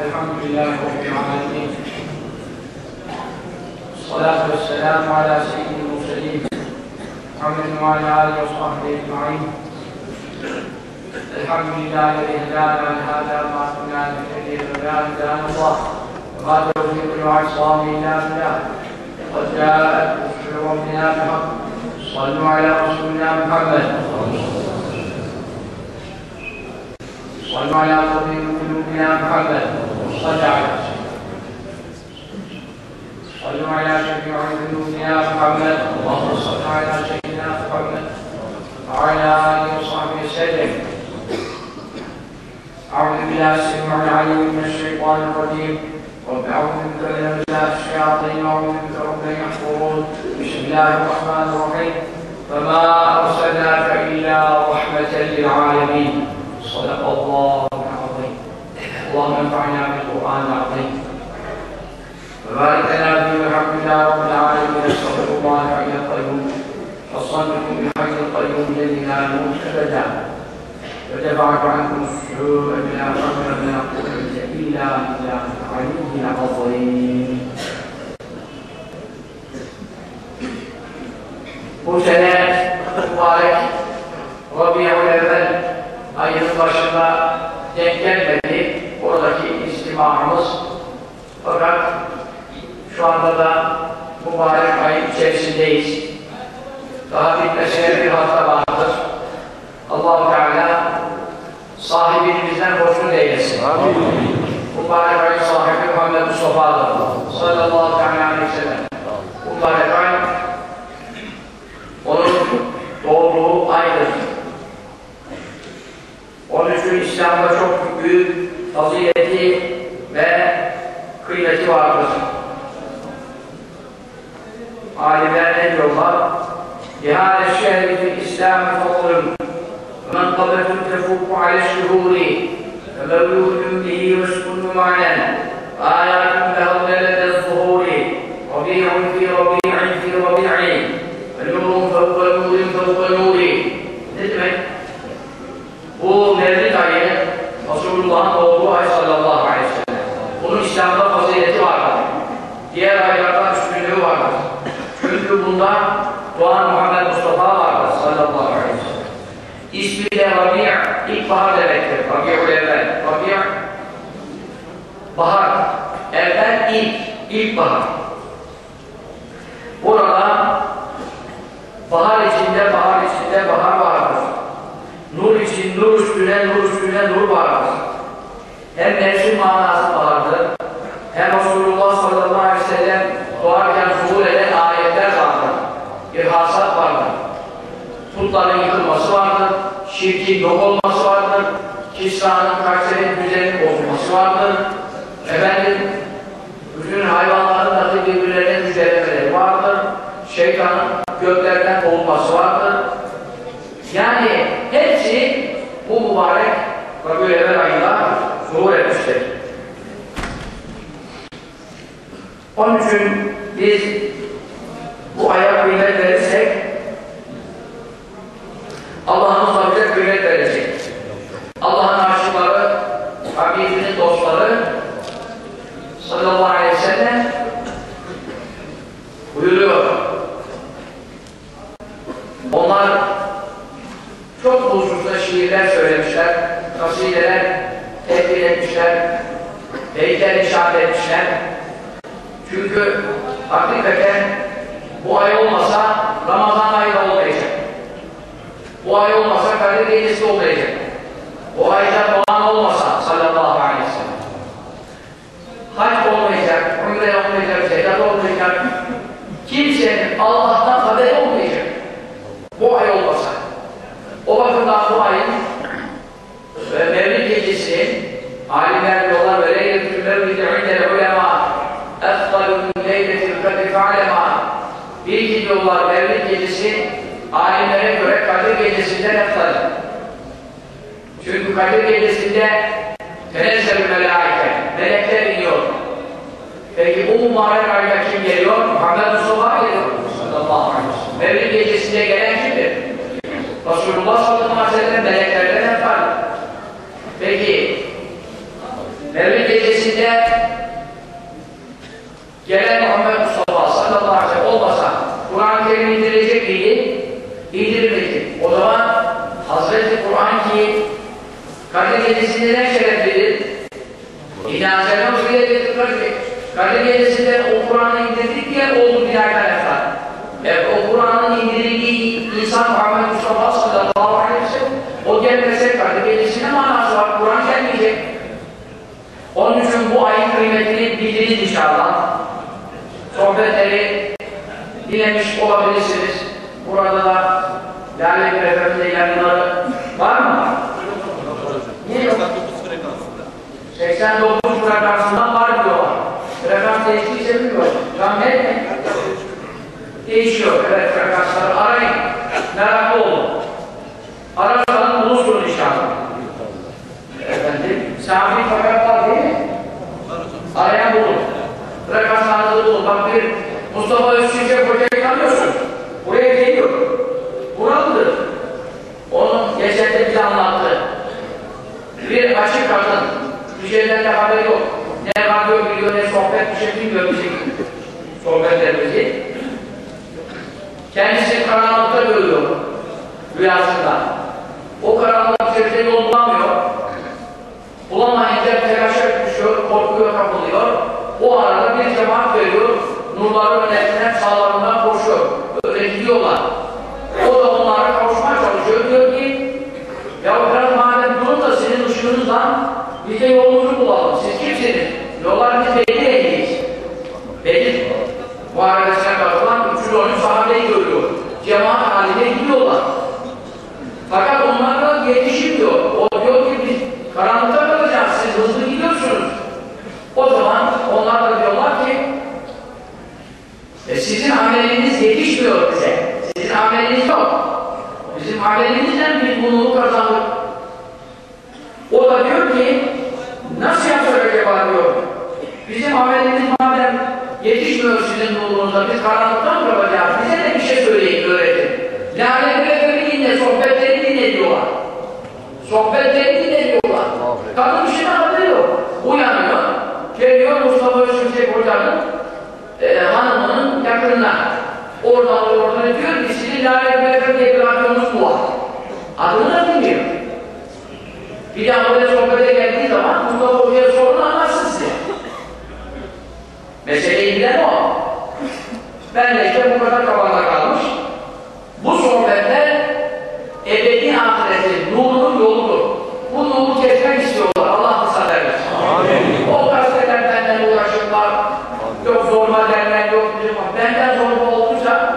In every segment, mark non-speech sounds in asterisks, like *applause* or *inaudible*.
الحمد لله رب العالمين. الصلاة والسلام على سيد المرسلين محمد وعلى آله وصحبه أجمعين. الحمد لله الذي هدانا لهذا ما كنا نهتدي لولا هدانا الله. وما توفيقي وعصامي إلا بالله. قد جاءت رسل ربنا بحق. صلوا على رسولنا محمد. صلوا على طبيب قلوبنا محمد. صل على صلوا على شفيع ذنوبنا محمد اللهم صل على سيدنا محمد وعلى آله وصحبه وسلم أعوذ بالله السميع العليم من الشيطان الرجيم. رب اعوذ بك من همزات الشياطين واعوذ بك رب يحضرون بسم الله الرحمن الرحيم. فما ارسلناك الا رحمه للعالمين صدق الله اللهم انفعنا بالقرآن العظيم. وبارك لنا فيه الحمد لله رب العالمين استغفر الله الحي القيوم وصلكم بالحي القيوم الذي لا يموت ابدا ودفعت عنكم السوء بلا حول ولا قوة إلا بالله العلي العظيم. sene mübarek Rabi'ül Evvel ayının başında denk gelmedi oradaki istimamız. Fakat şu anda da mübarek ayın içerisindeyiz. Daha bitmesine bir hafta vardır. allah Teala sahibimizden hoşnut eylesin. Amin. Mübarek ayın sahibi Muhammed Mustafa'dır. Sallallahu aleyhi ve sellem. Mübarek ay onun doğduğu aydır. Onun için İslam'da çok büyük fazileti ve kıymeti vardır. Alimler ne diyorlar? لهذا الشهر في الإسلام فضل ومنقبة تفوق على الشهور فمولود به وسكن معنى آيات له لدى Bunda doğan Muhammed Mustafa vardır sallallahu aleyhi ve sellem. İsmi de Rabi' ilkbahar demektir. Rabi'ul evvel. Rabi' bahar. Evvel ilk. İlkbahar. Burada bahar içinde, bahar içinde bahar vardır. Nur için nur üstüne, nur üstüne nur vardır. Hem mevsim manası vardır, hem Resulullah sallallahu aleyhi ve sellem doğarken zuhur eden ayetler vardır. Bir hasat vardır. Putların yıkılması vardır, şirkin yok olması vardır, Kisra'nın Kayseri'nin düzeninin bozulması vardır. Efendim, bütün hayvanların da birbirlerine müjdelemeleri vardır. Şeytanın göklerden kovulması vardır. Yani hepsi bu mübarek Rabi'ül Evvel ayında zuhur etmiştir. Onun için biz bu aya kıymet verirsek Allah'ımız da bize kıymet verecek. Allah'ın aşıkları, Habibinin dostları sallallahu aleyhi ve sellem buyuruyor. Onlar çok hususta şiirler söylemişler, kasideler tehdit etmişler, heykel inşaat etmişler. Çünkü hakikaten bu ay olmasa Ramazan ayı da olmayacak. Bu ay olmasa Kadir Gecesi olmayacak. Bu ayda doğan olmasa sallallahu aleyhi ve sellem. Hac olmayacak, umre olmayacak, zekat olmayacak. Kimsenin Allah'tan haberi olmayacak. Bu ay olmasa. O bakımdan bu ayın ve Mevlid gecesi alimler diyorlar ve leyletül mevlidi indel ulema efdalu min leyletil kadri fe'alema bir iki diyorlar Mevlid gecesi alimlere göre Kadir gecesinden efdal. Çünkü Kadir gecesinde tenezzelü melaike melekler iniyor. Peki bu mübarek ayda kim geliyor? Muhammed Mustafa geliyor. Sallallahu aleyhi ve sellem. Mevlid gecesinde gelen kimdir? Resulullah sallallahu aleyhi ve sellem meleklerden efdal. Peki Mevlid gecesinde gelen Muhammed Mustafa sallallahu aleyhi ve sellem olmasa Kur'an-ı Kerim indirecek miydi? İndirmedi. O zaman Hazreti Kur'an ki Kadir Gecesi'nde ne şereflidir? İnâ selâm süreyeti Kadir Kadir Gecesi'nde o Kur'an'ı indirdik diye oldu bir arkadaşlar. Evet, o Kur'an'ın indirildiği insan Muhammed Mustafa sallallahu aleyhi ve sellem o gelmese Kadir Gecesi'ne manası var. Kur'an gelmeyecek. Onun için bu ayın kıymetini biliriz inşallah. Sohbetleri dinlemiş olabilirsiniz. Burada da Lale Efendi'de yayınları var mı? Niye yok? 89 frekansından var diyorlar. Frekans değiştiyse bilmiyorum. Tam mi? Değişiyor. Evet frekansları arayın. Meraklı olun. Ararsanız bulursunuz inşallah. Efendim, sabit fakat var değil mi? Arayan bulur. Frekanslarınızı bulun. Bak bir Mustafa Özçiçek Hoca'yı tanıyorsun. Buraya geliyor. Buralıdır. Onun geçende bize anlattı. Bir açık kadın. Bir şeyden de haberi yok. Ne radyo biliyor, ne sohbet bir şey bilmiyor bizim sohbetlerimizi. Kendisi karanlıkta görüyor rüyasında. O karanlık içerisinde yol bulamıyor. Bulamayınca telaşa düşüyor, korkuyor, kapılıyor. O arada bir cemaat görüyor, nurları önetinden sağlarından koşuyor. Öyle gidiyorlar. O da onlara kavuşmaya çalışıyor. Diyor ki, ya biraz madem durun da sizin ışığınızla biz de yolumuzu bulalım. Siz kimsiniz? Yollar biz belli değiliz. Belli. Muharebesine katılan 313 sahabeyi görüyor. Cemaat halinde gidiyorlar. Fakat onlarla yetişmiyor. O diyor ki biz karanlıkta kalacağız, siz hızlı gidiyorsunuz. O zaman onlar da diyorlar ki e, sizin ameliniz yetişmiyor bize. Sizin ameliniz yok. Bizim amelimizden biz bunu kazandık. O da diyor ki nasıl yapsak acaba diyor. Bizim amelimiz madem yetişmiyor sizin nurunuzda, biz karanlıktan mı kalacağız? Bize de bir şey söyleyin, öğretin. Lanetleri dinle, sohbetleri dinle diyorlar. Sohbetleri dinle diyorlar. Kadın bir şeyden haberi yok. Uyanıyor, geliyor Mustafa Özümsek Hoca'nın e, hanımının yakınına. Oradan oradan diyor ki sizin Lanetleri diye bir radyonuz mu var? Adını da bilmiyor. Bir daha buraya sohbete geldiği zaman Mustafa Hoca'ya sorun anlatsın size. Meseleyi bilen o. Ben de işte bu kadar kafamda kalmış. Bu sohbetler ebedi ahiretin nurunun yoludur. Bu nuru kesmek istiyorlar. Allah kısa vermesin. O gazeteler benden uğraşırlar. Yok zorba derler, yok bizim Benden zorba olduysa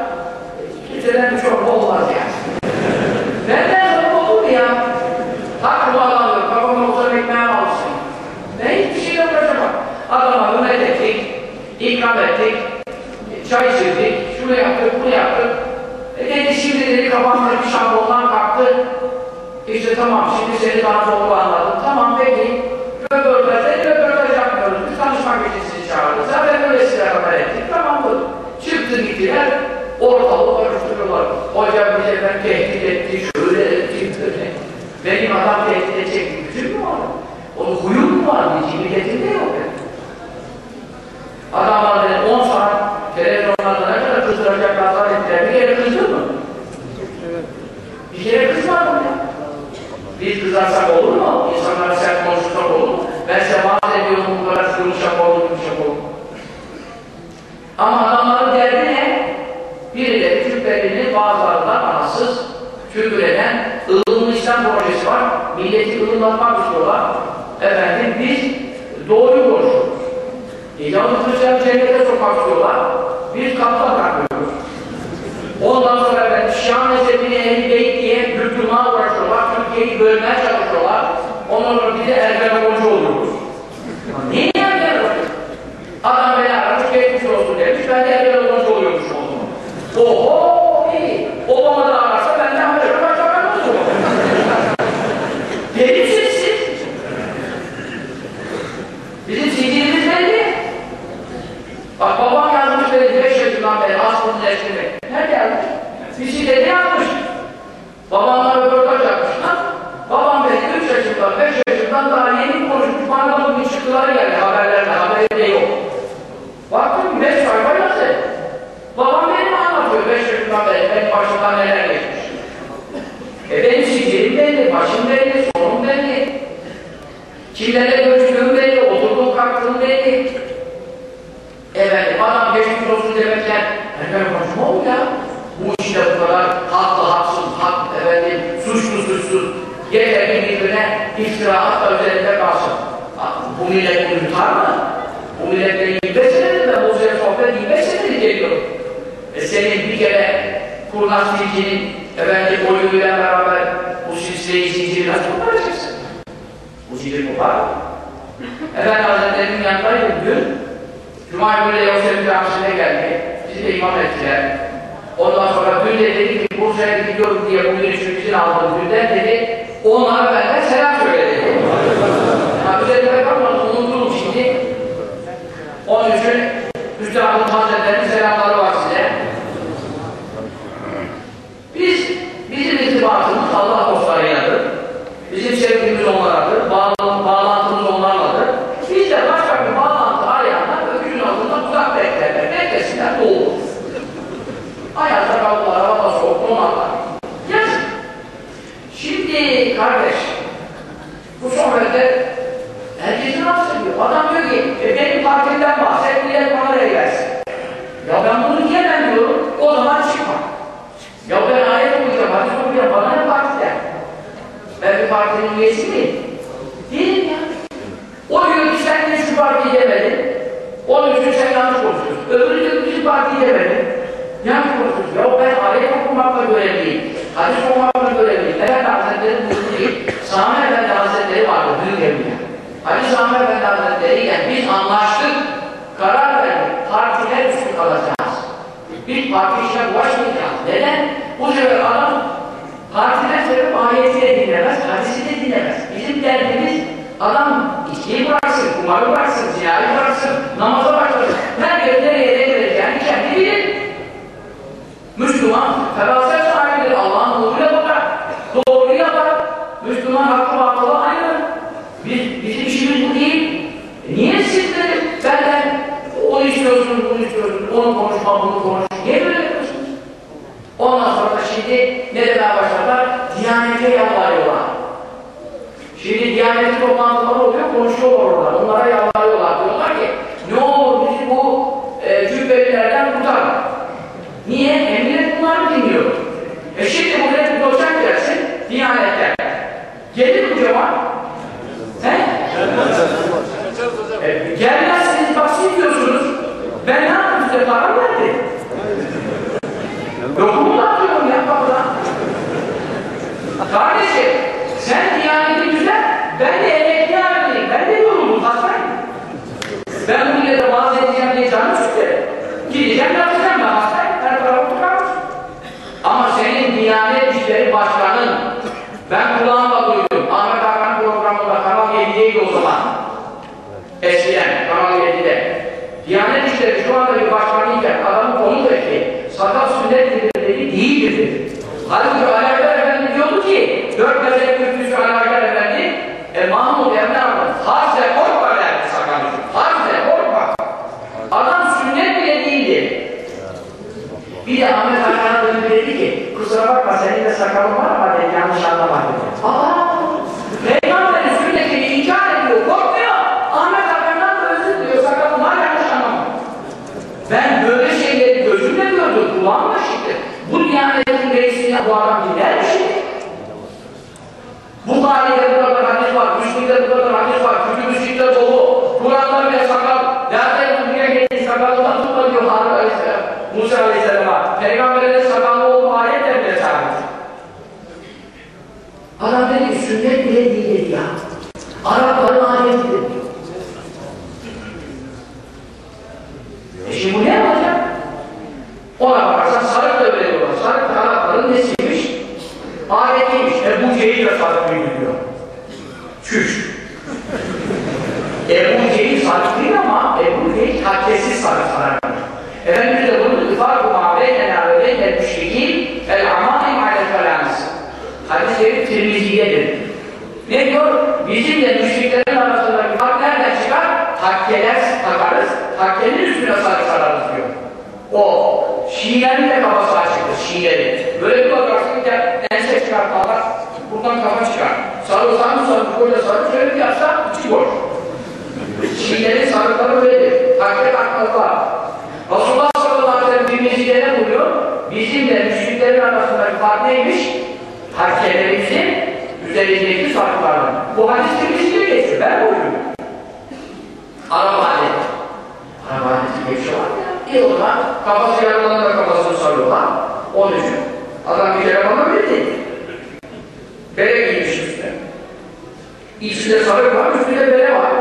kimseden bir çorba olmaz yani. benden zorba olur mu ya? Hak bu adamdır. Kafama uzak ekmeğe alsın. Ben hiçbir şeyle uğraşamam. Adama hürmet ettik, ikram ettik, çay içirdik, şunu yaptık, bunu yaptık. E dedi şimdi dedi kafamda bir şablondan kalktı. İşte tamam şimdi seni daha doğru anladım. Tamam peki. Röportaj, dedi röportaj yapmıyoruz. Biz tanışmak için sizi çağırdık. Zaten böyle size haber ettik. Tamam mı? Çıktı gittiler. Ortalığı karıştırıyorlar. Hocam bize ben tehdit etti, şöyle etti, böyle. Benim adam tehdit edecek bir gücüm mü var? Onun huyu mu var? Bir cibiliyetinde yok yani. Adamlar dedi 10 saat televizyonlarda ne kadar kızdıracak nazar ettiler. Bir kere kızdı mı? Bir kere kızmadı mı ya? Biz kızarsak olur mu? İnsanlara sert konuşursak olur mu? Ben size vaat ediyorum bu kadar yumuşak olur, yumuşak olur. Ama adamların derdi ne? Birileri Türklerini bazılarından anasız, küfür eden, ılımlı İslam projesi var. Milleti ılımlatmak istiyorlar. Efendim biz doğruyu konuşuyoruz. E yalnız Hristiyan cennete sokak istiyorlar. Biz kapıda takmıyoruz. Ondan sonra ben Şah mezhebini ehli beyt bölmeye çalışıyorlar. Ondan sonra bize Ergenekon oluyoruz. Niye Ergenekon? Adam beni aramış, geçmiş olsun demiş. Ben de Ergenekon oluyormuş oldum. Oho iyi. Obama da ararsa ben de Amerika Başbakanı olurum. Deli misiniz siz? Bizim sicilimiz belli. Bak babam yazmış beni 5 yaşından beri aslında resmini. Nerede yazmış? Bisikleti yazmış. Babamla röportaj yapmışlar yaşından, beş yaşından daha yeni konuşmuş, parlamamış çıktılar yani haberlerde, haberde yok. Baktım beş sayfa yazı. Babam benim anlatıyor beş yaşından beri, benim başımdan neler geçmiş. E benim sicilim belli, başım belli, sonum belli. Kimlere göçtüğüm belli, oturduğum kalktığım belli. Efendim adam geçmiş olsun demekler, efendim hani konuşma oldu ya. Bu işte bu kadar haklı haksız, hak efendim, suçlu suçsuz, yeter ki birbirine iftira hatta üzerinde kalsın. Bu millet bunu yutar mı? Bu milletle 25 senedir ben bu sene sohbet 25 senedir geliyorum. E senin bir kere kurnaz bilginin efendim oyunuyla beraber bu silsileyi zinciri nasıl koparacaksın? Bu zincir kopar mı? *laughs* Efendi Hazretleri'nin yanındaydım dün. Cuma günü de Yavuz'un camisine geldi. Bizi de imam ettiler. Ondan sonra dün de dedi ki Bursa'ya gidiyorum diye bugün için izin aldım dünden dedi. Onlara benden selam söyle dedi. Ha üzerime kalmadı unuttum şimdi. Onun için Üstadın Hazretleri'nin selamları var size. Biz, bizim irtibatımız Allah dostlarıyladır. Bizim sevgimiz onlardır, bağlı, bağlantımız onlarladır. Biz de başka bir bağlantı arayanlar öküzün altında uzak beklerler, beklesinler doğru. Ayakta kaldılar, havada soğuk, donarlar. Yazık. Şimdi kardeş, bu sohbette herkesin rahatsız ediyor. Adam diyor ki, e, benim partimden bahset, millet bana rey versin. Ya ben bunu diyemem diyorum, o zaman çıkma. Ya ben ayet okuyacağım, hadis okuyacağım, bana ne partiden? Ben bir üyesi miyim? Değilim ya. O diyor ki sen de şu partiyi demedin. Onun için sen yanlış konuşuyorsun. Öbürü ki bizim partiyi demedin. Yanlış konuşuyorsun. Ya ben ayet okumakla görevliyim. Hadis okumakla görevliyim. Efendi Hazretleri buyurdu ki, Sami Efendi Hazretleri vardı, büyük evliya. Hadi Sami Efendi Hazretleri ile biz anlaştık, karar verdik, partiler üstü kalacağız. Biz parti işine bulaşmayacağız. Neden? Bu sefer adam partiden sebep ayeti de dinlemez, hadisi de dinlemez. Bizim derdimiz adam içkiyi bıraksın, kumarı bıraksın, zinayı bıraksın, namaza başlasın. Herkes nereye ne vereceğini kendi bilir. Müslüman, feraset sahibidir, Allah'ın nuruyla bakar, doğruyu yapar. Müslüman hakkı batılı aynı. Biz, bizim işimiz bu değil. E niye siz de benden onu istiyorsunuz, bunu istiyorsunuz, onu konuşma, bunu konuş. Niye böyle yapıyorsunuz? Ondan sonra da şimdi ne demeye başladılar? Diyanete yalvarıyorlar. Şimdi Diyanet'in toplantıları oluyor, konuşuyorlar orada. Onlara yalvarıyorlar. Diyorlar ki, ne olur bizi bu e, cübbelilerden kurtar. Niye? Emniyet bunları dinliyor. E şimdi buraya bir doçent gelsin, Diyanet'ten. Gelir mi cevap? He? E, gelmezsiniz, bak siz diyorsunuz. Ben ne yaptım size? Para mı verdim? Lokumu da atıyorum ya kapıdan. Kardeşim, sen diyaneti güzel, ben de emekli halindeyim, ben de yoruldum, hastayım. Ben bu millete vaaz edeceğim diye canım çıktı. Gideceğim, yapacağım ben hastayım, her tarafı tıkamış. Ama senin Diyanet İşleri Başkanın, ben kulağımla duydum, Ahmet Hakan programında Kanal 7'deydi o zaman. Eskiden, Kanal 7'de. Diyanet İşleri şu anda bir başkanıyken adamı konuk etti. Sakal sünnet dedi, değildir. Halbuki Alevler Efendi diyordu ki, dört mezhep kürsüsü Alevler Efendi, e, Mahmud Emre Hanım, harç ve korkma derdi sakal Harç ve korkma. Adam sünnet bile değildi. Bir de Ahmet Hakan'a dönüp dedi ki, kusura bakma senin de sakalın var ama dedi, yanlış anlama dedi. Aa! Peygamberin sünnetini inkar ediyor, korkmuyor. Ahmet Hakan'dan da özür diliyor. Ben böyle şeyleri gözümle gördüm, kulağımla işittim. Bu diyanetin reisini bu adam dinler mi şimdi? Bu kadar hadis var, Müslim'de bu kadar hadis var, Kütüb-ü Sitte dolu, Kur'an'da sakal, nerede buraya gelin sakalından tutma diyor Harun Aleyhisselam, Musa sakallı olduğu ayetler bile sabit. Ki sünnet bile değildir ya. Arapların adetidir diyor. E şimdi bu ne yapacak? Ona bakarsan sarık da öyle diyorlar. Sarık da Arapların nesiymiş? Adetiymiş. Ebu Cehil de sarık diyor. Çüş. Ebu Cehil sarık değil ama Ebu Cehil hakkesiz sarık sarık. Efendimiz de bunu ifade muhabbetena ve beynel müşrikin el amâim alel felânis. Hadis-i Şerif Tirmiziye'dir. Ne diyor? Bizimle müşriklerin arasındaki fark nereden çıkar? Hakkeler takarız, hakkenin üstüne sarı sararız diyor. O, Şiilerin de kafası açıktır, Şiilerin. Böyle bir bakarsın ki ense çıkartmalar, Buradan kafa çıkar. Sarılsan mı sarıp koyla sarıp şöyle bir yapsa içi boş. Çiğlerin sarıkları böyledir. Takdir takmazlar. Resulullah sallallahu aleyhi ve sellem bir mezilere buluyor. Bizimle müşriklerin arasındaki fark neymiş? Hakkelerimizin üzerindeki sarıklardan. Bu hadis Tirmizi'de geçiyor. Ben buyuruyorum. Arap adeti. Arap adeti diye bir şey var ya. İyi o zaman kafası yarılan da kafasını sarıyorlar. Onun için. Adam bir kere bana bildi. Bere giymiş üstüne. İçinde sarık var, üstünde bere var.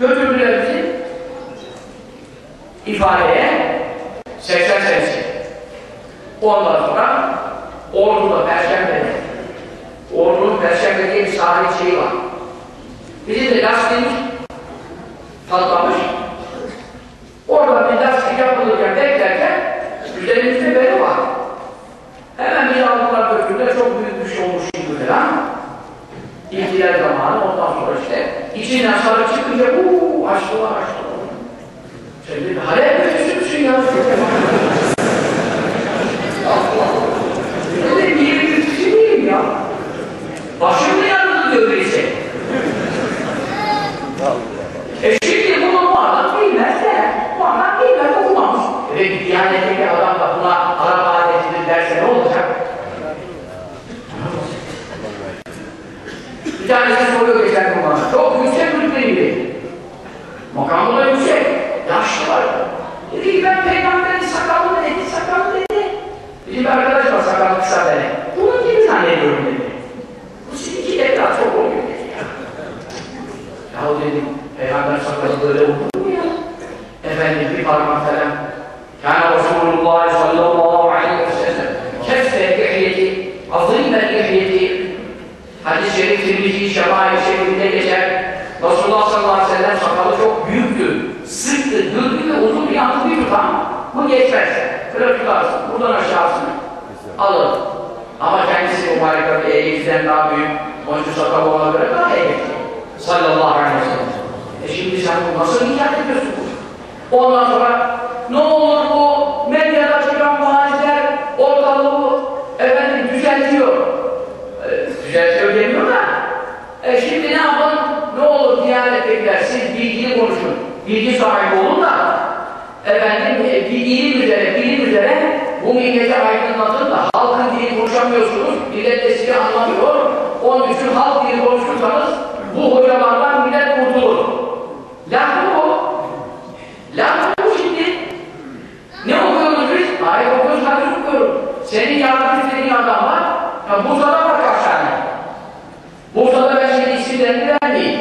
Götürdüler bizi ifadeye 80 senesi. Ondan sonra Ordu'da Perşembe'de Ordu'nun Perşembe diye bir sahil şeyi var. Bizim de lastik patlamış. Orada bir lastik yapılırken beklerken üzerimizde beri var. Hemen bizi aldılar götürdüler. Çok büyük bir şey olmuş gibi falan. İhtilal zamanı ondan sonra işte içinden sarı çıkınca uuu açtılar açtılar. Sen bir hale götürsün müsün ya? *laughs* Allah. Öyle bir yeri götürsün değilim ya. Başımda yanıldı diyor birisi. E şimdi bunu bu adam bilmez de, bu adam bilmez, okumamış. E bir diyanetteki adam da buna Arap adetidir derse ne olacak? Bir tanesi soruyor geçen gün. Çok yüksek rütbeli Makamı da yüksek. Yaşlı var. Dedi ki ben peygamberin sakallı dedi, sakallı dedi. Bizim bir arkadaş var sakallı kısa beni. Bunun gibi zannediyorum dedi. Bu sizinki de biraz çok oluyor dedi ya. Yahu dedim, peygamber sakalı böyle olur mu ya? Efendim bir parmak falan. Kâne Resulullah sallallahu aleyhi ve sellem keffe lihiyeti, azîme lihiyeti Hadis-i şerif Tirmizi Şemail şeklinde geçer. Resulullah sallallahu aleyhi ve sellem sakalı çok büyüktü, sıktı, dürdü ve uzun bir yanı bir tutam. Bu geçmez. Böyle tutarsın. Buradan aşağısını alır. Ama kendisi mübarek tabi elimizden daha büyük. Onun için sakalı ona göre daha eğlenceli. Sallallahu aleyhi ve sellem. E şimdi sen bu nasıl icat ediyorsun? Ondan sonra ne olur bu medyada çıkan vaazler ortalığı efendim düzeltiyor. E, düzeltiyor demiyor da e şimdi ne yapalım? Ne olur Diyanet'tekiler siz bilgili konuşun. Bilgi sahibi olun da efendim e, ilim üzere, bilim üzere bu milleti aydınlatın da halkın dili konuşamıyorsunuz. Millet de sizi anlamıyor. Onun için halk dili konuşursanız bu hocalardan millet kurtulur. Laf bu. Laf bu şimdi. Ne okuyoruz biz? Ayet okuyoruz, hadis okuyoruz. Senin yardımcı dediğin adam var. Ya Bursa'da var kaç tane? Bursa'da ben şimdi isimlerini vermeyeyim.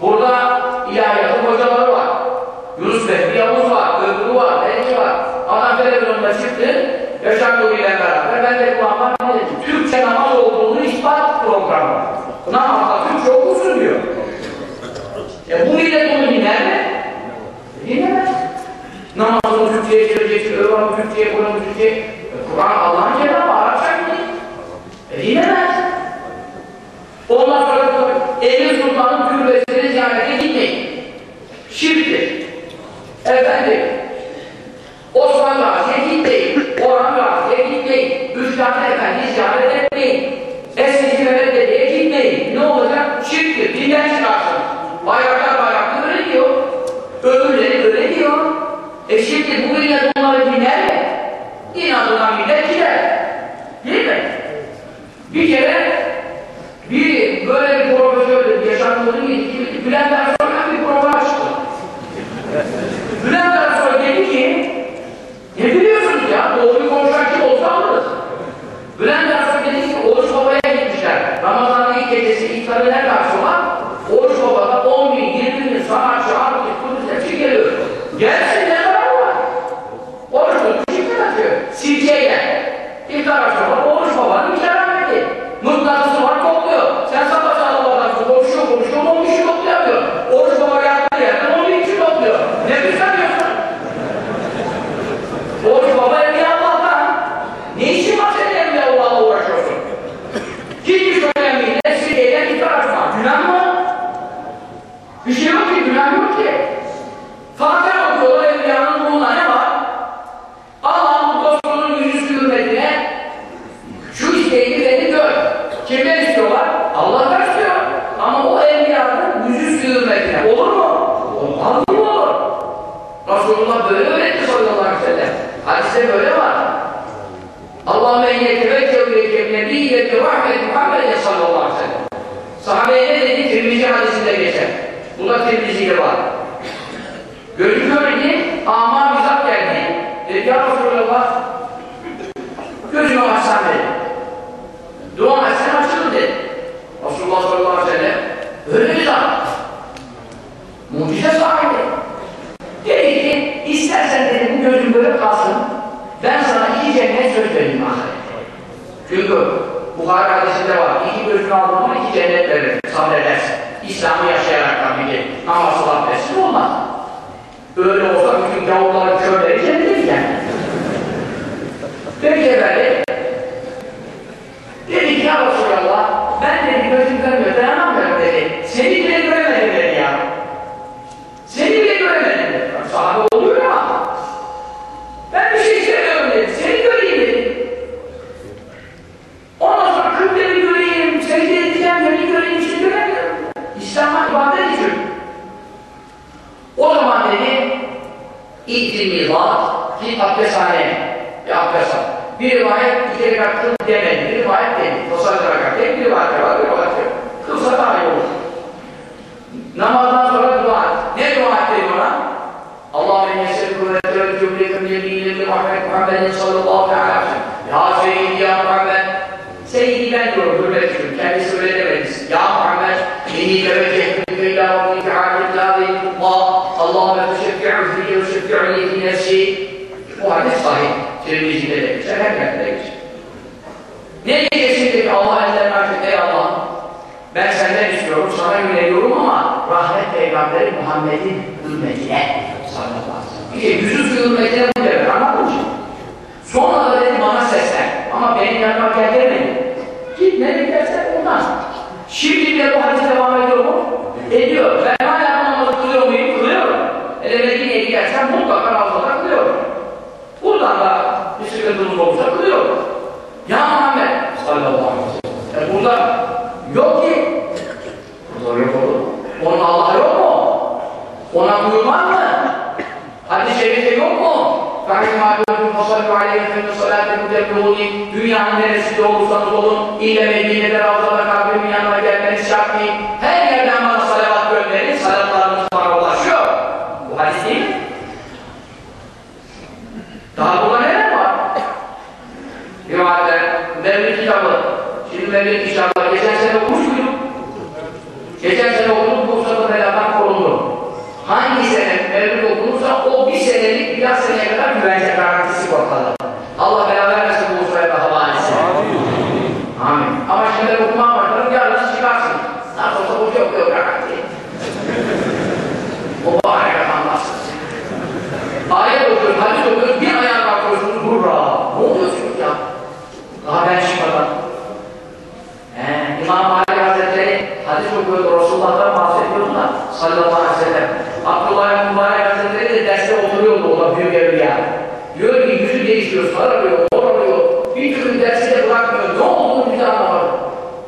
Burada ilahiyatın hocaları var. Yunus Behri Yavuz var, Öbürü var, Belki var. Adam televizyonda çıktı, Yaşar Nuri ile beraber ben de kulağıma ne dedim? Türkçe namaz olduğunu ispat programı. Namazda Türkçe okusun diyor. E bu millet bunu dinler mi? Dinlemez. Namazını Türkçe'ye çevireceksin, Öğren'i Türkçe'ye, Kur'an'ı Türkçe'ye. E, Kur'an Allah'ın kelamı, Arapça mı? E dinlemez. Ondan sonra Emin Sultan'ın türbesini ziyarete gitmeyin. Şirktir. Efendim, Şimdi bile bu hadis devam ediyor mu? Ediyor. Ben hala namazı kılıyor muyum? Kılıyorum. Hele Medine'ye gidersen mutlaka Ravza'da kılıyorum. Buradan da bir sıkıntımız olursa kılıyorum. Ya Muhammed sallallahu aleyhi ve sellem. Yani burada yok ki. Burada yok olur. Onun Allah'ı yok mu? Ona buyurmaz mı? Hadis-i şerifte yok Kâhî mâdûdûn fasallu aleyhi fennü salâdûn teblûni Dünyanın neresinde olursanız olun ile Medine'de Ravza'da kabrimin yanına gelmeniz şart değil. Her yerden bana salavat gönderin, salatlarınız bana ulaşıyor. Bu hadis değil mi? Daha buna neler var? Rivayetler, Mevlid kitabı. Şimdi Mevlid inşallah geçen sene okumuş muyduk? Geçen sene okumuş senelik biraz seneye kadar güvence garantisi ortada. Allah bela vermesin Bursa'ya da hava etsin. Amin. Ama şimdi ben okumaya başlarım, yarın çıkarsın. Nasıl olsa bu yok yok garanti. o hareket anlarsın. Ayet okuyoruz, hadis okuyoruz, bir ayağa kalkıyorsunuz, hurra! Ne oluyorsunuz ya? Daha ben çıkmadan. He, İmam Ali Hazretleri hadis okuyordu, Resulullah'tan bahsediyordu da sallallahu aleyhi ve sellem. Abdullah Mübarek Hazretleri de derste da büyük evliya. Diyor ki yüzü değişiyor, sararıyor, morarıyor, bir türlü dersi de bırakmıyor, ne olduğunu bir de anlamadı.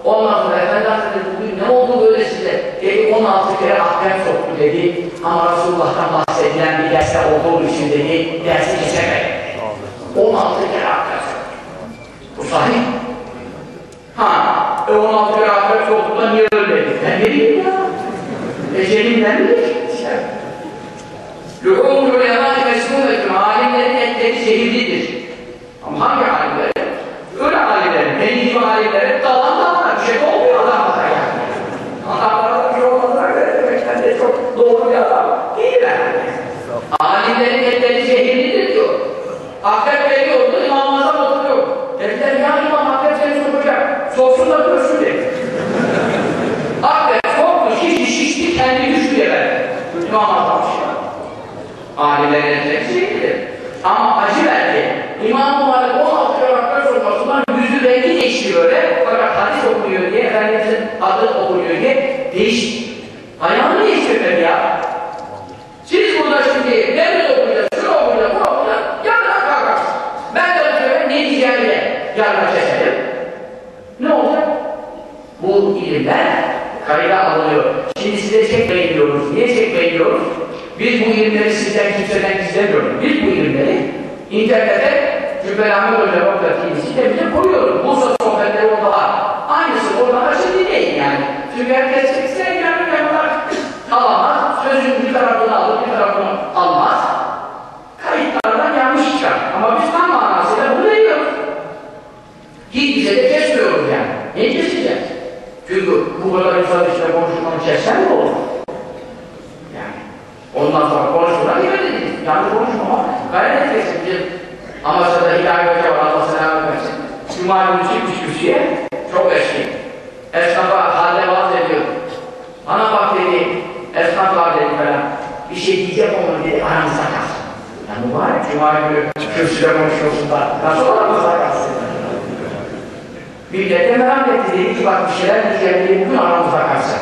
Ondan sonra Efendi Hazretleri bugün ne oldu böyle size? Dedi 16 kere akrep soktu dedi. Ama Resulullah'tan bahsedilen bir derste olduğu için dedi, dersi kesemedi. 16 kere akrep soktu. Bu sahih. Ha, e 16 kere akrep soktu da niye ölmedi? Ben ne bileyim ya? Ecelimden mi geçti? Luhumul ulemâi mesmûmetun, alimlerin etleri zehirlidir. Ama hangi alimler? Öyle alimlerin, benim gibi alimlerin dalan dalana bir şey olmuyor adamlara yani. Adamlara bir şey olmadılar demekten de çok doğru bir adam değil yani. Alimlerin etleri zehirlidir diyor. Akrep geliyordu, İmam Azam oturuyor. Dediler ya İmam Akrep seni sokacak. Soksun da görsün dedi. Akrep soktu, şişti şişti, kendi düştü yere. İmam Azam şey. Alimlerin etleri zehirlidir. Ama acı verdi. İmam-ı Malik 16 yaraklar sokmasından yüzü rengi değişti böyle. Fakat hadis okunuyor diye, Efendimiz'in adı okunuyor diye değişti. Ayağını değiştirmedi ya. Siz burada şimdi devlet okuyacağız, şunu okuyacağız, bunu okuyacağız, yarına kalkarsın. Ben de sefer ne diyeceğimi yarına keserim. Ne olacak? Bu ilimler kayda alınıyor. Şimdi size çekmeyin diyoruz. Niye çekmeyin diyoruz? Biz bu ilimleri sizden kimseden gizlemiyoruz. Biz bu ilimleri internete Cübbelahmet Hoca Bakır TV'si de bize koyuyoruz. Bursa sohbetleri orada var. Aynısı oradan açın dinleyin yani. Çünkü herkes ister yani yanlar alamaz. Sözün bir tarafını alır, bir tarafını almaz. Kayıtlardan yanlış çıkar. Ama biz tam manasıyla bunu veriyoruz. Hiç bize de kesmiyoruz yani. Niye keseceğiz? Çünkü bu kadar insan içinde konuşmanın kessen mi olur? Yani. Ondan sonra konuşmadan yemin edin. Yanlış konuşmama gayret edeceksin. Bizim Amasya'da Hidayet Hoca var, Allah selam versin. Cuma günü çıkmış kürsüye, çok eski. Esnafa halde vaaz ediyor. Bana bak dedi, esnaf var dedi falan. Bir şey diyecek onu dedi, aramızda kalsın. Ya mübarek Cuma günü kürsüde konuşuyorsun da, nasıl aramızda kalsın? Millet de merak etti dedi ki bak bir şeyler diyeceğim diye bugün aramızda kalsın.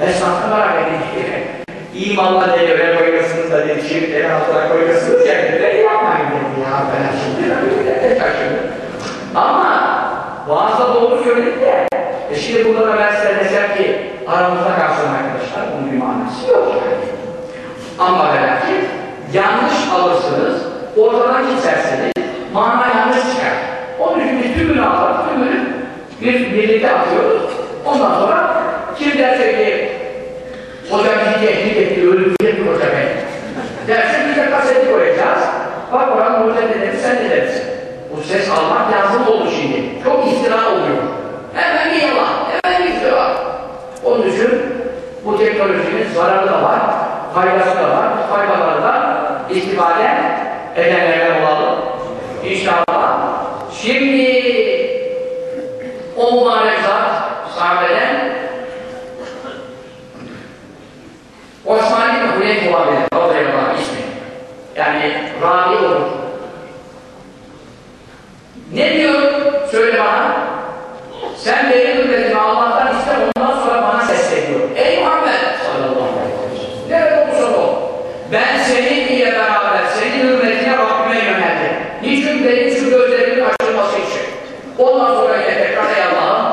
Esnaf da merak etti. Dedi, öyle koyuyorsunuz da dedi, şirketlerin altına koyuyorsunuz ya, dedi, yapmayın dedi ya, ben şimdi öyle şaşırdım. Ama vaazda doğru söyledik de, e şimdi burada da ben size desem ki, aramızda kalsın arkadaşlar, bunun bir manası yok yani. Ama ve lakin, yanlış alırsınız, ortadan geçersiniz, mana yanlış çıkar. Onun için biz tümünü alırız, tümünü bir birlikte atıyoruz. Ondan sonra kim derse ki Hoca tehdit etti, öldürecek bir hoca beni. Dersin biz de kaseti koyacağız. Bak oranın hoca ne dedi, sen ne dersin? Bu ses almak lazım oldu şimdi. Çok iftira oluyor. Hemen bir yalan, hemen bir iftira. Onun için bu teknolojinin zararı da var, faydası da var. Faydaları da istifade edenlerden olalım. İnşallah. Şimdi o mübarek zat sahabeden Osman İbni Huleyf olabilir. Radıyallahu anh ismi. Yani ravi olur. Ne diyor? Söyle bana. Sen benim ümmetimi Allah'tan iste ondan sonra bana sesleniyor. Ey Muhammed sallallahu aleyhi ve sellem. Nerede olursa ol. Ben senin ile beraber senin ümmetine Rabbime yöneldim. Niçin benim şu gözlerimin açılması için. Ondan sonra yine tekrar ey Allah'ım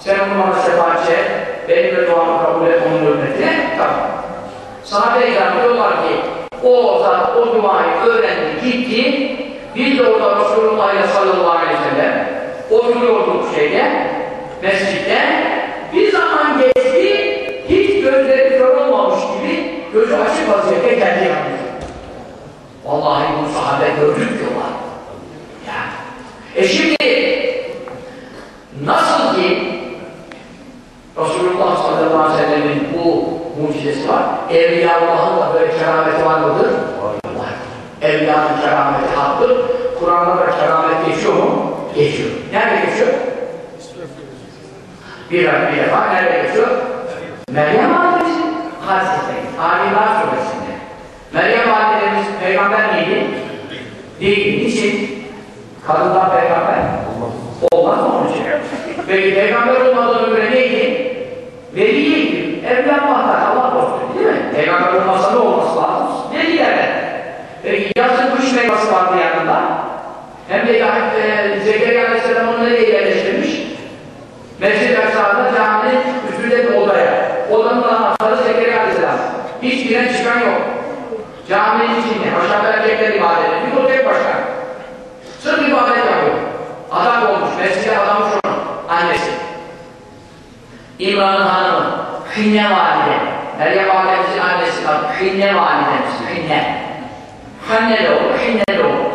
sen onu bana şefaat et. Benim de duamı kabul et onun ümmetine. Tamam. Sahabe-i diyorlar ki o zat o duayı öğrendi, gitti. Biz de orada Resulullah sallallahu aleyhi ve sellem oturuyorduk şeyde, mescitte. Bir zaman geçti, hiç gözleri kör olmamış gibi gözü açık vaziyette geldi yanımıza. Vallahi bu sahabe gördük diyorlar. Ya. E şimdi nasıl ki Resulullah sallallahu aleyhi ve sellem'in bu mucizesi var. Evliyaullah'ın da böyle kerameti var mıdır? Var. Evliyanın kerameti haktır. Kur'an'da da keramet geçiyor mu? Geçiyor. Nerede geçiyor? Bir, bir defa nerede geçiyor? Meryem Validemizin hadisesinde. Alimler suresinde. Meryem Validemiz peygamber miydi? Değil. Niçin? Kadından peygamber? Olmaz mı onun için? Peki peygamber olmadan ömre neydi? Veliydi. Evlenmahlar, Allah korusun değil mi? Peygamber olmasa ne olması lazım? Velilerden. Peki yazın kuş meyvesi vardı yanında. Hem de e, Zekeriya Aleyhisselam onu nereye yerleştirmiş? Mescid-i Aksa'da caminin üstünde bir odaya. Odanın anahtarı Zekeriya Aleyhisselam. Hiç giren çıkan yok. Caminin içinde. Aşağıda erkekler ibadet ediyor. O tek başına. Sırf ibadet yapıyor. Adam إمام هارون حين والدين دريا والدين على السلام حين والدين حين حين له حين له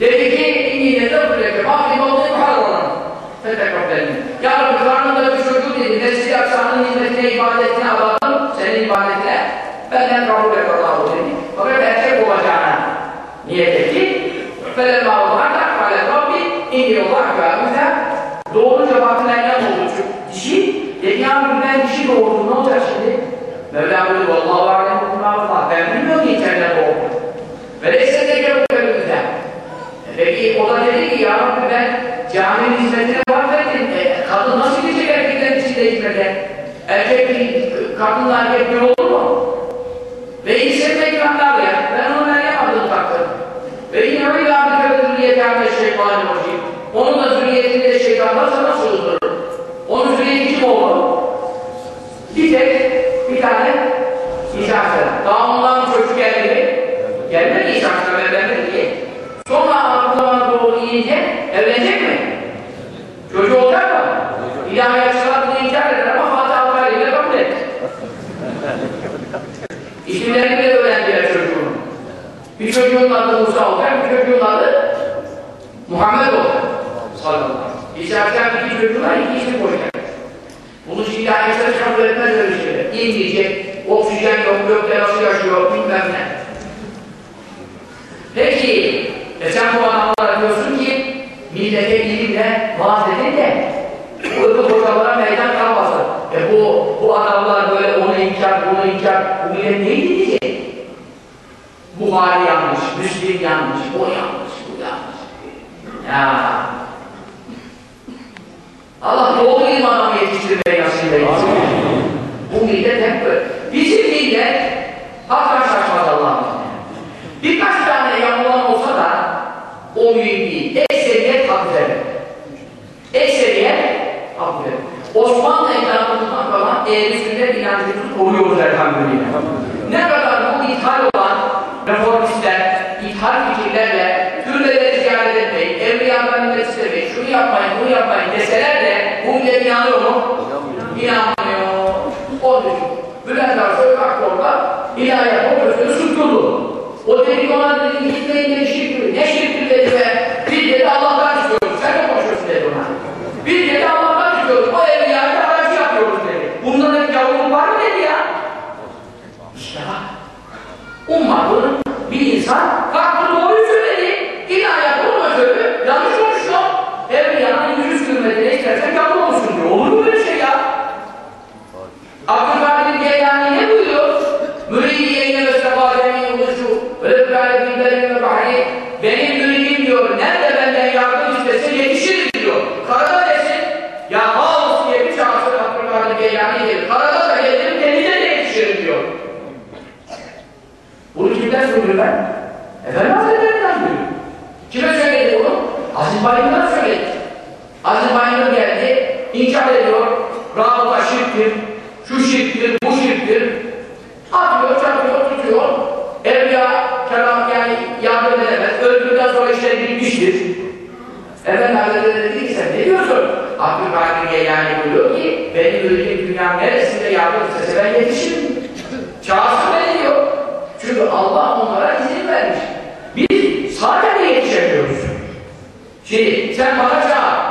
Dedi ki inni nedebbüleke mahdi mavzim harran. Fetekabbelin. Ya Rabbi karnımda bir çocuk dedi. Nesli aksanın hizmetine, ibadetine alalım. Senin ibadetine benden kabul et Allah'u dedi. Fakat erkek olacağına niyet etti. Felemâ ullâhâ kâle Rabbi inni ullâhâ kâmüze. Doğru cevabına inan oldu. Dedi ya ben dişi şey doğurdum, ne olacak şimdi? Mevla buyurdu, Allah'u alem Allah. Ben bilmiyorum ki içeride doğurdum. Ve neyse de gel önümüzden. Peki o da dedi ki, ya Rabbi ben caminin hizmetine bahsettim. E, kadın nasıl gidecek erkeklerin içinde hizmete? Erkek, kadınla erkek bir olur mu? Ve hissetmek kanlar ya. Ben onu ben yapmadım takdim. Ve yine öyle abi kere zürriyeti şeytanı hocayım. Onun da zürriyetinde şeytan nasıl nasıl oldu? Bir tane İsa Aleyhisselam. Daha ondan çocuk geldi mi? Gelmedi İsa Aleyhisselam evlenmedi ki. Sonra Abdullah doğru yiyince evlenecek mi? Çocuğu olacak mı? İlahi açılar bunu inkar eder ama Fatih Altaylı ile kabul etti. İsimlerini bile öğrendiler çocuğun. Bir çocuğun adı Musa olacak, bir çocuğun adı Muhammed olacak. Sallallahu aleyhi ve sellem. İsa Aleyhisselam iki çocuğuna iki isim koyacak. Bunu şimdi ayetler kabul etmez öyle şeyler. İnmeyecek, oksijen yok, gökte nasıl yaşıyor, bilmem ne. Peki, e sen bu adamlara diyorsun ki millete ilimle vaaz edin de öbür hocalara meydan kalmasın. E bu, bu adamlar böyle onu inkar, bunu inkar, bu millet neyi dinleyecek? Buhari yanlış, Müslim yanlış, o yanlış, bu yanlış. Ya Allah doğru imana yetiştirmeyi nasip eylesin. Bu millet hep böyle. Bizim millet hakikaten şaşmaz Allah'ım. Birkaç tane yanılan olsa da o mühim değil. Ekseriyet hak verir. Ekseriyet hak verir. Osmanlı ekranımızdan kalan ehl-i sünnet inancımızı koruyoruz elhamdülillah. Ne kadar bu ithal olan reformistler, ithal fikirlerle türbeleri ziyaret etmeyin, evliyadan millet istemeyin, şunu yapmayın, bunu yapmayın deseler de bu millet inanıyor mu? İnanmıyor. O düşün. Bülent Arsoy kalktı orada, ilahiyat profesörü susturdu. O dedi ki ona dedi, gitmeyin dedi şirk Ne şirktir dedi? Biz dedi Allah'tan istiyoruz. Sen ne konuşuyorsun dedi. Biz dedi Allah'tan istiyoruz. O evliyayı aracı yapıyoruz dedi. Bunda dedi yavruluk var mı dedi ya? İşte bir insan kalktı doğruyu söyledi. İlahiyat profesörü yanlış konuşuyor. Evliyanın yüz hürmetine istersen yavru olsun diyor. Olur mu böyle şey ya? Abdülkadir Geylani ne buyuruyor? Müridi yeyne ve sefademin oluşu ve böyle bilgilerin ve bahri benim müridim diyor. Nerede benden yardım istese yetişir diyor. Karada desin ya Havuz diye bir şahsın Abdülkadir Geylani gelir. Karada da gelirim denize de yetişirim diyor. Bunu kimden söylüyor ben? Efendim Hazretlerinden duyuyor. Kime söyledi bunu? Aziz Bayındır söyledi. Aziz Bayındır geldi, inkar ediyor. Rabıta şirktir, şu şirktir, bu şirktir. Atıyor, çatıyor, tutuyor. Evliya, kelam yani yardım edemez. Öldükten sonra işleri bitmiştir. Efendim Hazretleri dedi ki sen ne diyorsun? Abdülkadir Geylani buyuruyor ki benim ülkem dünyanın neresinde yardım istese ben yetişirim. Çağırsın beni diyor. Çünkü Allah onlara izin vermiş. Biz sadece yetişemiyoruz. Şimdi sen bana çağır.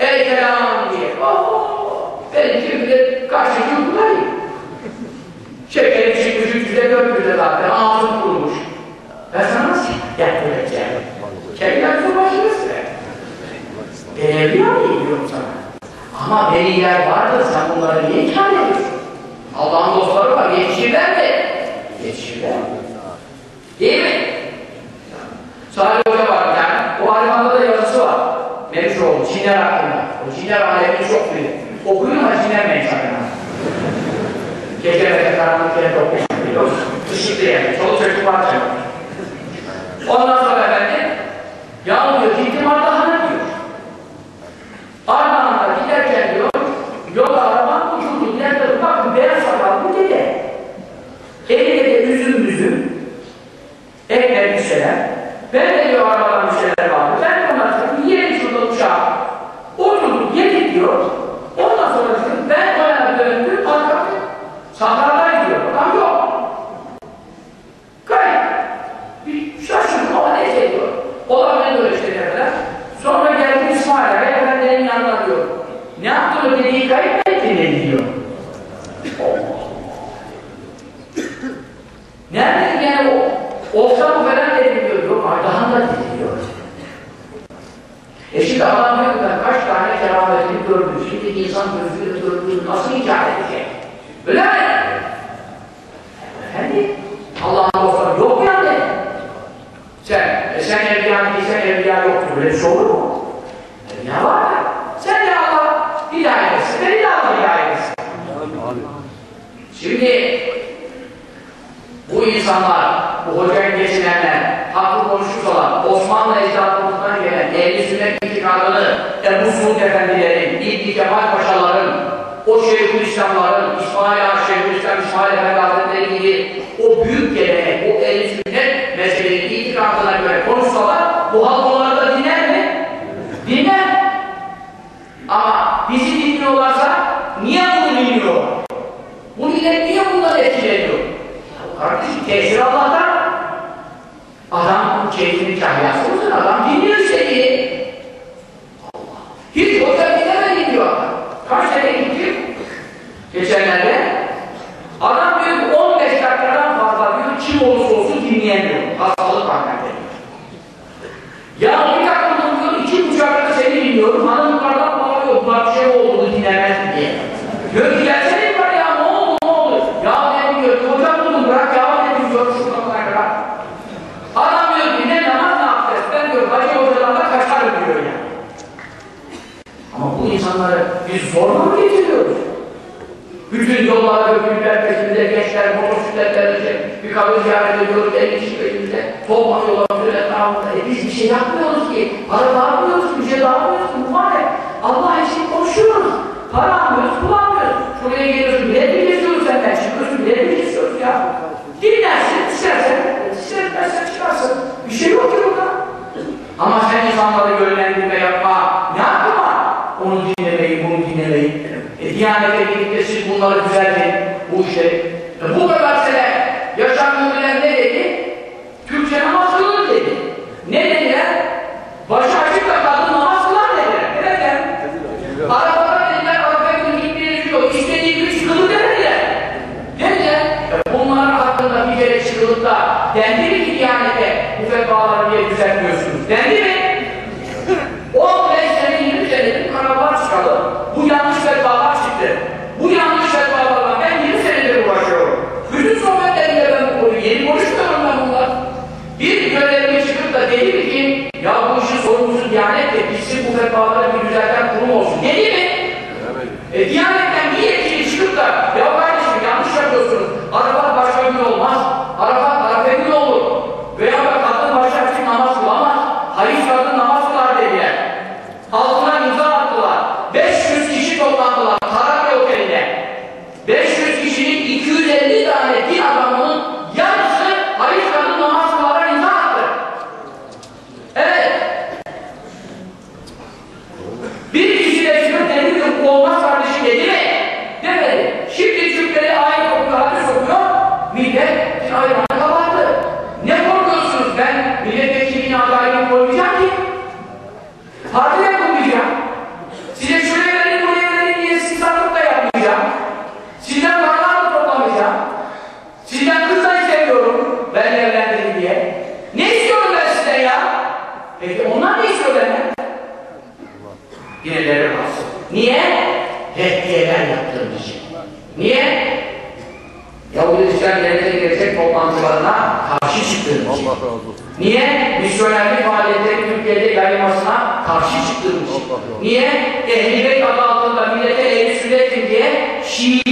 Ey kelam diye. Oh, ben kaç yıl buradayım. Şekerim çıkmış üç yüze dört yüze zaten ağzım kurumuş. Ben sana nasıl yaptıracağım? Kevler su başınızdır. Ben evliya mıyım diyorum sana. Ama veliler vardır, sen bunları niye inkar ediyorsun? Allah'ın dostları var, yetişirler mi? Yetişirler. Değil mi? Salih Hoca var o var. Çinler hakkında. O Çinler alemini çok bilir. Okuyun ama çiğnemeyin sakın. Gece ve karanlık yerinde okuyun biliyorsun. Işıklı yerde, çoluk çocuk var. Ondan sonra efendim, ya Sevgili İslamlarım, hizmet bir düzelten kurum olsun. Dedi mi? Evet. E, Diyanetten bir yetkili çıkıp da ya kardeşim yanlış yapıyorsunuz. Arafat başka bir şey olmaz. Arafat Niye? Ehl-i Beyt adı altında millete ehl-i diye Şii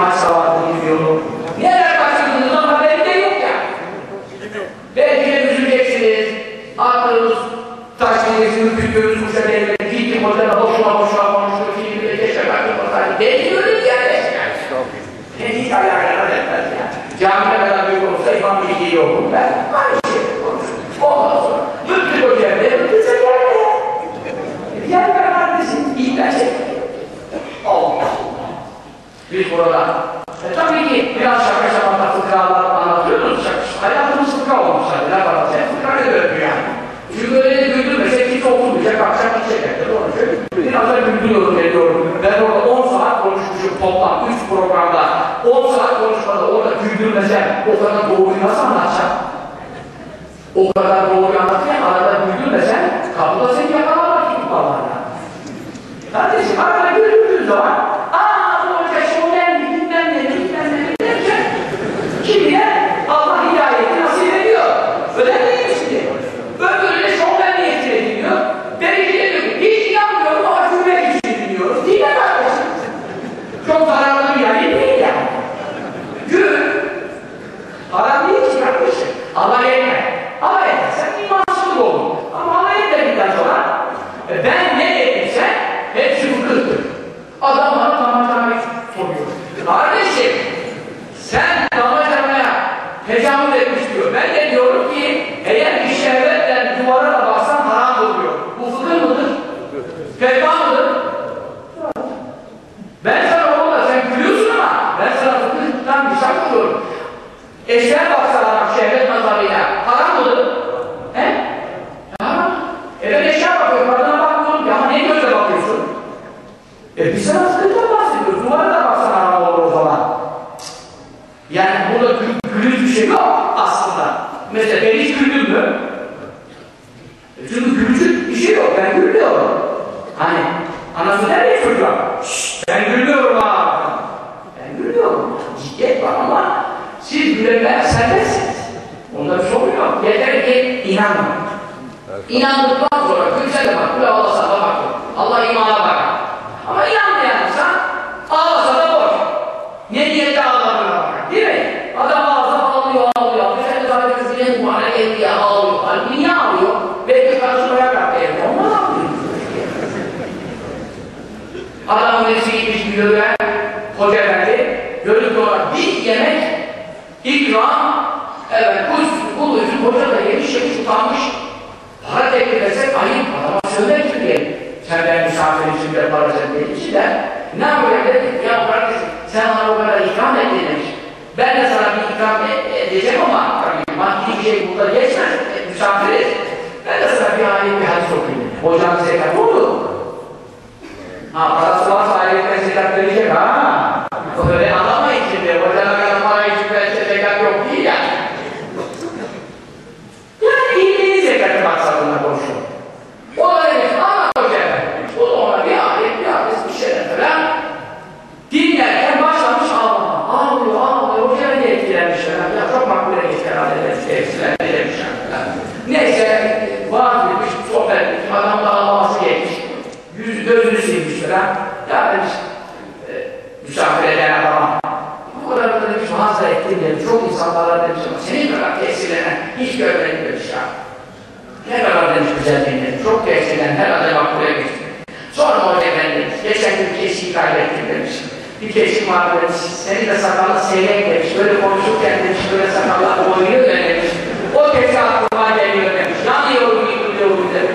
belki burada. E tabii ki biraz şaka şamata fıkralar anlatıyoruz. Hayatımız fıkra olmuş zaten. Arapça şey? fıkra ne öğretiyor yani. Çünkü öyle güldürmesek hiç olmayacak, akşam içecekler. Şey doğru söylüyorum. Biraz da güldürüyorum ediyorum. Ben orada 10 saat konuşmuşum toplam 3 programda. 10 saat konuşmada orada güldürmesem o kadar doğruyu nasıl etkileri çok insanlara demiş ama senin kadar tesirlenen hiç görmedim böyle şey Ne kadar demiş güzelliğini, çok tesirlenen herhalde bak buraya geçti. Sonra Hoca Efendi geçen gün kesiyi kaybettim demiş. Bir kesi var demiş, senin de sakallı seyrek demiş, böyle konuşurken demiş, böyle sakallar oynuyor demiş. O kesi aklıma geliyor demiş, yanıyorum, yıkılıyorum demiş.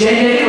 Genuine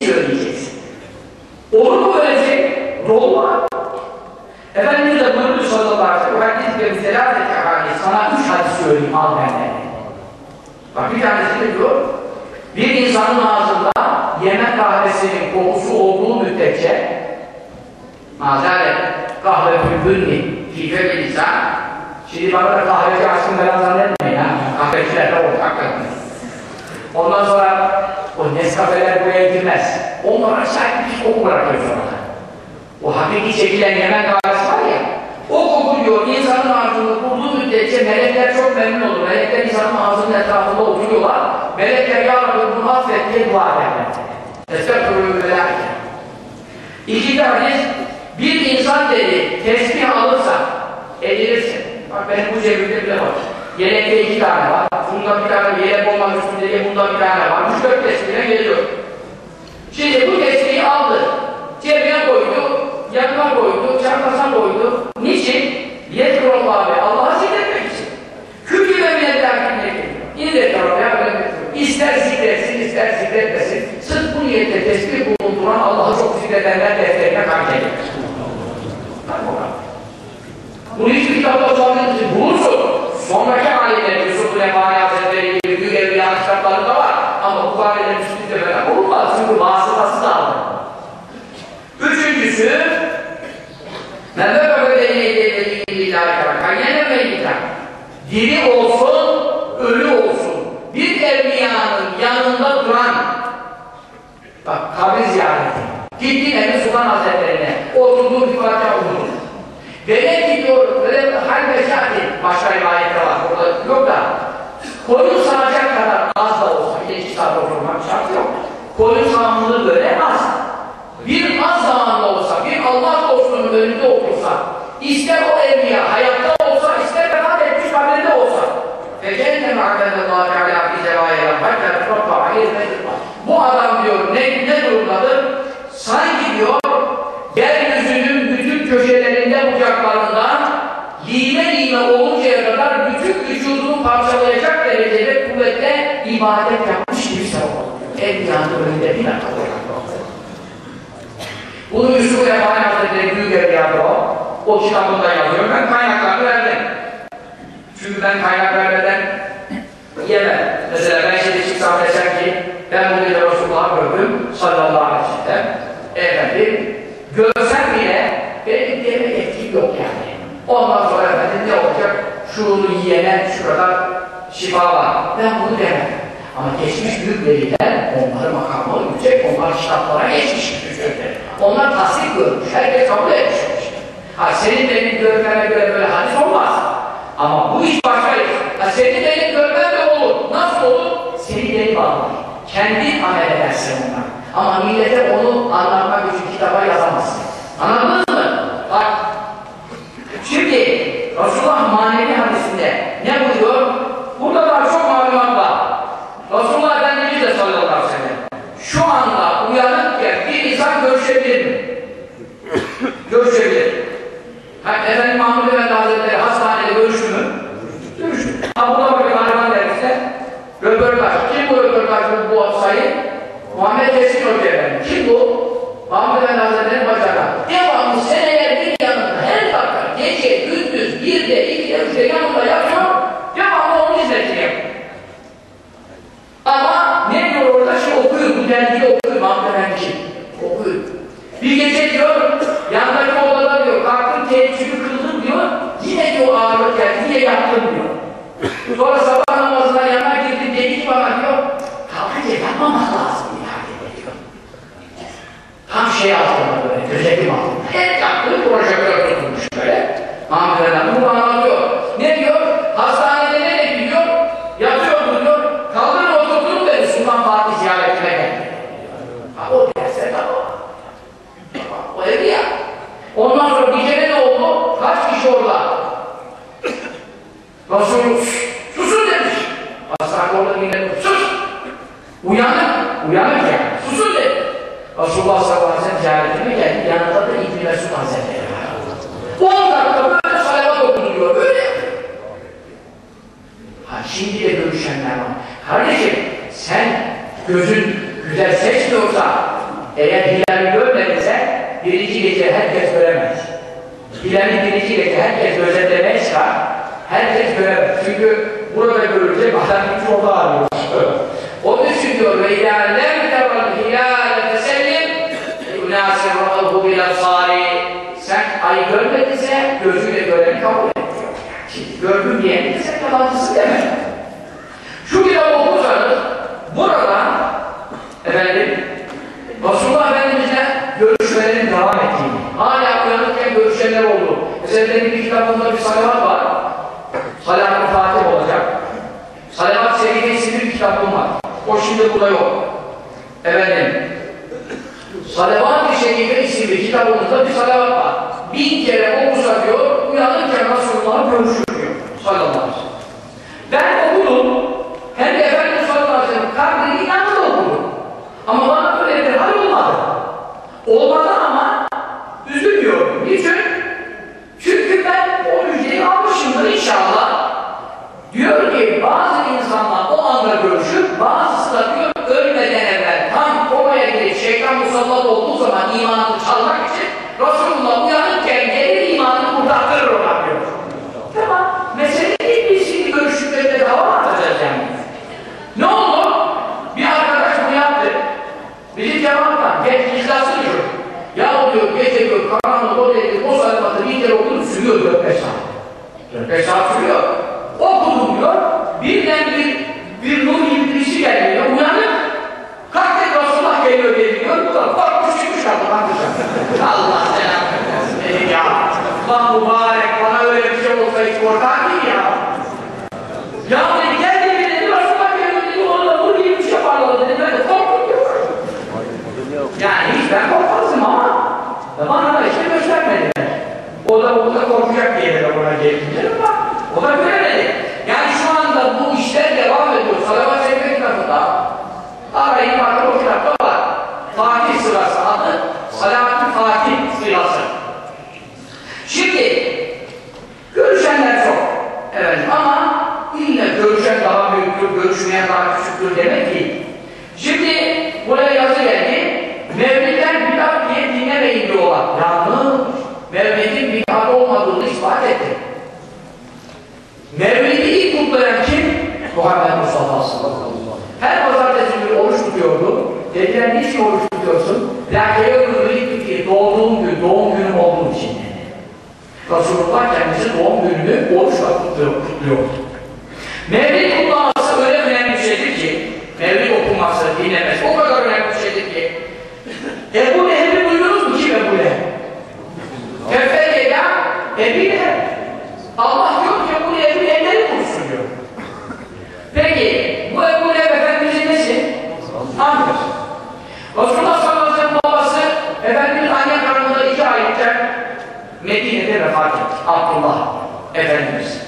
iyi. Olur mu böylece? Şey? Dolma. Efendimiz de buyurdu sallallahu aleyhi ve sellem hadis ve selat et ahadis. Sana üç hadis söyleyeyim al benden. Bak bir tanesi de diyor. Bir insanın ağzında yemek kahvesinin kokusu olduğu müddetçe mazeret kahve fülbünni hife bir insan şimdi bana da kahveci açsın falan zannetmeyin ha kahveciler de oldu ondan sonra o Nescafe'ler buraya girmez. Onlar acayip bir koku bırakıyor sonra. O hakiki çekilen Yemen kahvesi var ya, o koku diyor, insanın ağzını bulduğu müddetçe melekler çok memnun olur. Melekler insanın ağzının etrafında oturuyorlar. Melekler ya Rabbi bunu affet diye dua ederler. Estağfurullah ve lakin. İkinci hadis, bir insan dedi, tesbih alırsa, edilirsin. Bak benim bu cebimde bile var. Yelekte iki tane var. Bundan bir tane yelek olmanın üstünde bundan bir tane var. Üç dört tesbihine geliyor. Şimdi bu tesbihi aldı. Cebine koydu. Yanına koydu. Çarpasına koydu. Niçin? Yedirullah ve Allah'a zikretmek için. Küllü ve minetlerken ne geliyor? İndir oraya İster zikretsin, ister zikretmesin. Sırf bu niyette tesbih bulunduran Allah'ı çok zikredenler defterine karşı gelir. Bunu hiçbir kitapta sorduğunuz için bulursun. Sonraki halinde Yusuf Lefani Hazretleri gibi büyük evliya kitaplarında var ama Bukhari'de Müslim'de falan olmaz çünkü vasıtası da alır. Üçüncüsü Mevve böyle Diri olsun, ölü olsun. Bir evliyanın yanında duran bak kabir ziyareti. Gittin Ebu Sultan Hazretleri'ne oturduğun bir fatiha okudun. Demek ki diyor, her meşati başka rivayette var, burada yok da koyun sağacak kadar az da olsa, bir de iki saat oturmak şart yok. Koyun sağımlığı böyle az. Bir az zamanla olsa, bir Allah dostunun önünde otursa, ister o evliya hayatta olsa, ister vefat etmiş kabrede olsa. Ve cennete ma'bedallahi teala bize vayela hatta tutma aleyh Bu adam diyor ne, ne durumdadır? Sanki diyor, yer parçalayacak derecede kuvvetle ibadet yapmış gibi sevap oluyor. Evliyanın önünde bir dakika bunu Yusuf Efendi Hazretleri büyük evliyadır o. O kitabında yazıyor. Ben kaynaklarını verdim. Çünkü ben kaynak vermeden yemem. Mesela ben şimdi çıksam desem ki ben bu gece Resulullah'ı gördüm sallallahu aleyhi ve sellem. Efendim görsem bile benim diyeme etkim yok yani. Ondan sonra efendim ne olacak? Şunu yiyene şu kadar şifa var. Ben bunu demem. Ama geçmiş büyük veliler, onların makamları yüksek, onlar kitaplara geçmiş yüksekler. Onlar tasdik görmüş, herkes kabul etmiş. Ha senin benim görmeme göre böyle hadis olmaz. Ama bu iş başka iş. Ha senin benim görmem de olur. Nasıl olur? Seni beni bağlar. Kendi amel edersin onlar. Ama millete onu anlatmak için kitaba yazamazsın. Anladınız mı? Bak. Şimdi Resulullah manevi hadisinde ne buyuruyor? Burada daha çok malumat var. Resulullah Efendimiz de sallallahu aleyhi ve sellem şu anda uyanıkken bir insan görüşebilir mi? görüşebilir. Ha, Efendim Mahmud Efendi Hazretleri hastanede görüştü mü? Görüştü. Ha burada bakın Harman dergisi röportaj. Kim bu röportaj bu, bu sayı? Muhammed Tesin Hoca Efendi. Kim bu? Mahmud Efendi Hazretleri'nin bacağı. Devamlı seneler bir yanında her dakika gece, gündüz, bir de, iki de, üç de yanında yapıyor. Devamlı onun hizmetini yapıyor. Ama ne diyor orada? Şimdi okuyor, bu dergiyi okuyor, Mahmud Efendi kim? Okuyor. Bir gece diyor, yandaki odada diyor, kalktım teheccüdü kıldım diyor, yine diyor ağırlık geldi, yine yattım diyor. Sonra sabah namazına yanına girdim, dedi ki bana diyor, kalkınca yapmamak lazım yani diyor. Tam şey altında böyle, gözetim altında. Hep yaptığı projektör tutulmuş böyle. Mahmud Efendi bunu anlatıyor. Ne diyor? Hastanede ne diyor? Yatıyor diyor, kaldırın oturtun beni Sultan Fatih ziyaretine geldi. Ha o derse tamam. O evi ya. Ondan sonra kere ne oldu? Kaç kişi orada? Resulü. Orada millet sus. Uyanık, uyanık yani. Susun dedi. Resulullah sallallahu aleyhi ve sellem ziyaretine geldi. Yanında da İbn Mesud Hazretleri var. 10 dakika böyle salavat okunuyor. Böyle. Ha şimdi de görüşenler var. Kardeşim sen gözün güzel seçmiyorsa eğer hilali görmediyse birinci gece herkes göremez. Hilali birinci gece herkes gözetlemeye. Herkes göremez. Çünkü burada görülecek bir orada arıyor. Onun için diyor ve ilâlem tevel hilâle tesellim yunâsir râhu bil absâri sen ayı görmediyse gözüyle göreni kabul et gördüm diyen de sen yalancısın demek. Şu kitabı okursanız burada efendim Resulullah Efendimiz'le görüşmelerin devam ettiğini, hala uyanıkken görüşenler oldu. Mesela benim bir kitabımda bir salavat var. Salavat-ı Fatih Kitabım var. O şimdi burada yok. Efendim, Salavat-ı Şerife isimli kitabımızda bir salavat var. Bin kere okusa diyor, uyanırken Resulullah'ı görüşür diyor. Sallallahu aleyhi. Ben okudum. Hem de Efendimiz sallallahu aleyhi ve sellem okudum. Ama bana böyle bir hal olmadı. Olmadı ama üzülmüyorum. Niçin? Çünkü ben o müjdeyi almışımdır inşallah. Diyor ki bazı onunla görüşüp bazısı da diyor ölmeden evvel tam komaya girip şeytan musallat olduğu zaman imanını çalmak için Resulullah uyanırken gelir imanını kurtartırır ona diyor. Tamam. Mesele değil biz şimdi görüştüklerinde hava atacağız yani. Ne oldu? Bir arkadaş bunu yaptı. Bizim cevapla geç izlası diyor. Ya diyor gece diyor karanlık o dedi o sayfada bir kere okudum sürüyor 4-5 saat. 4-5 saat sürüyor. Okudum diyor. Da korkmuş çıkmış dışarı. Allah selam versin ya. Lan mübarek, bana öyle bir şey olsa hiç korkar mıyım ya? Ya dedi, gel dedi, dedi, Resulullah geliyor dedi, orada nur gibi bir şey parladı dedi, ben de korktum diyor. Yani hiç ben korkmazdım ama bana da işte göstermediler. O da o da korkacak diye de buna gelince ama o da göremedi. Yani şu anda bu işler devam ediyor. Salavat Şerife kitabında arayın bakın o kitapta var. Fatih Salavat-ı Fatih sırası. Şimdi görüşenler çok. Evet ama illa görüşen daha büyüktür, görüşmeyen daha küçüktür demek değil. Şimdi buraya yazı geldi. Mevlidler bidat diye dinlemeyin diyorlar. Yanlış. Mevlidin bidat olmadığını ispat etti. Mevlidi ilk kutlayan kim? Muhammed Mustafa sallallahu aleyhi ve sellem. Her pazartesi günü oruç tutuyordu. Dediler niçin oruç tutuyorsun? Lâkeye ömrülük diye doğduğum gün, doğum günüm olduğum için. Resulullah kendisi doğum gününü oruçla kutluyor. kutluyor. Mevlid kutlaması öyle önemli bir şeydir ki, Mevlid okunması, dinlemesi o kadar önemli bir şeydir ki, *laughs* Ebu Leheb'i duydunuz mu kim Ebu Leheb? Tefel ya, Ebu Leheb. Allah diyor ki Ebu Leheb'in elleri kursun diyor. Peki, bu Ebu Leheb Efendimiz'in nesi? Amcası. Resulullah sallallahu aleyhi ve sellem babası Efendimiz anne karnında iki aylıkken Vefat etti. Abdullah Efendimiz.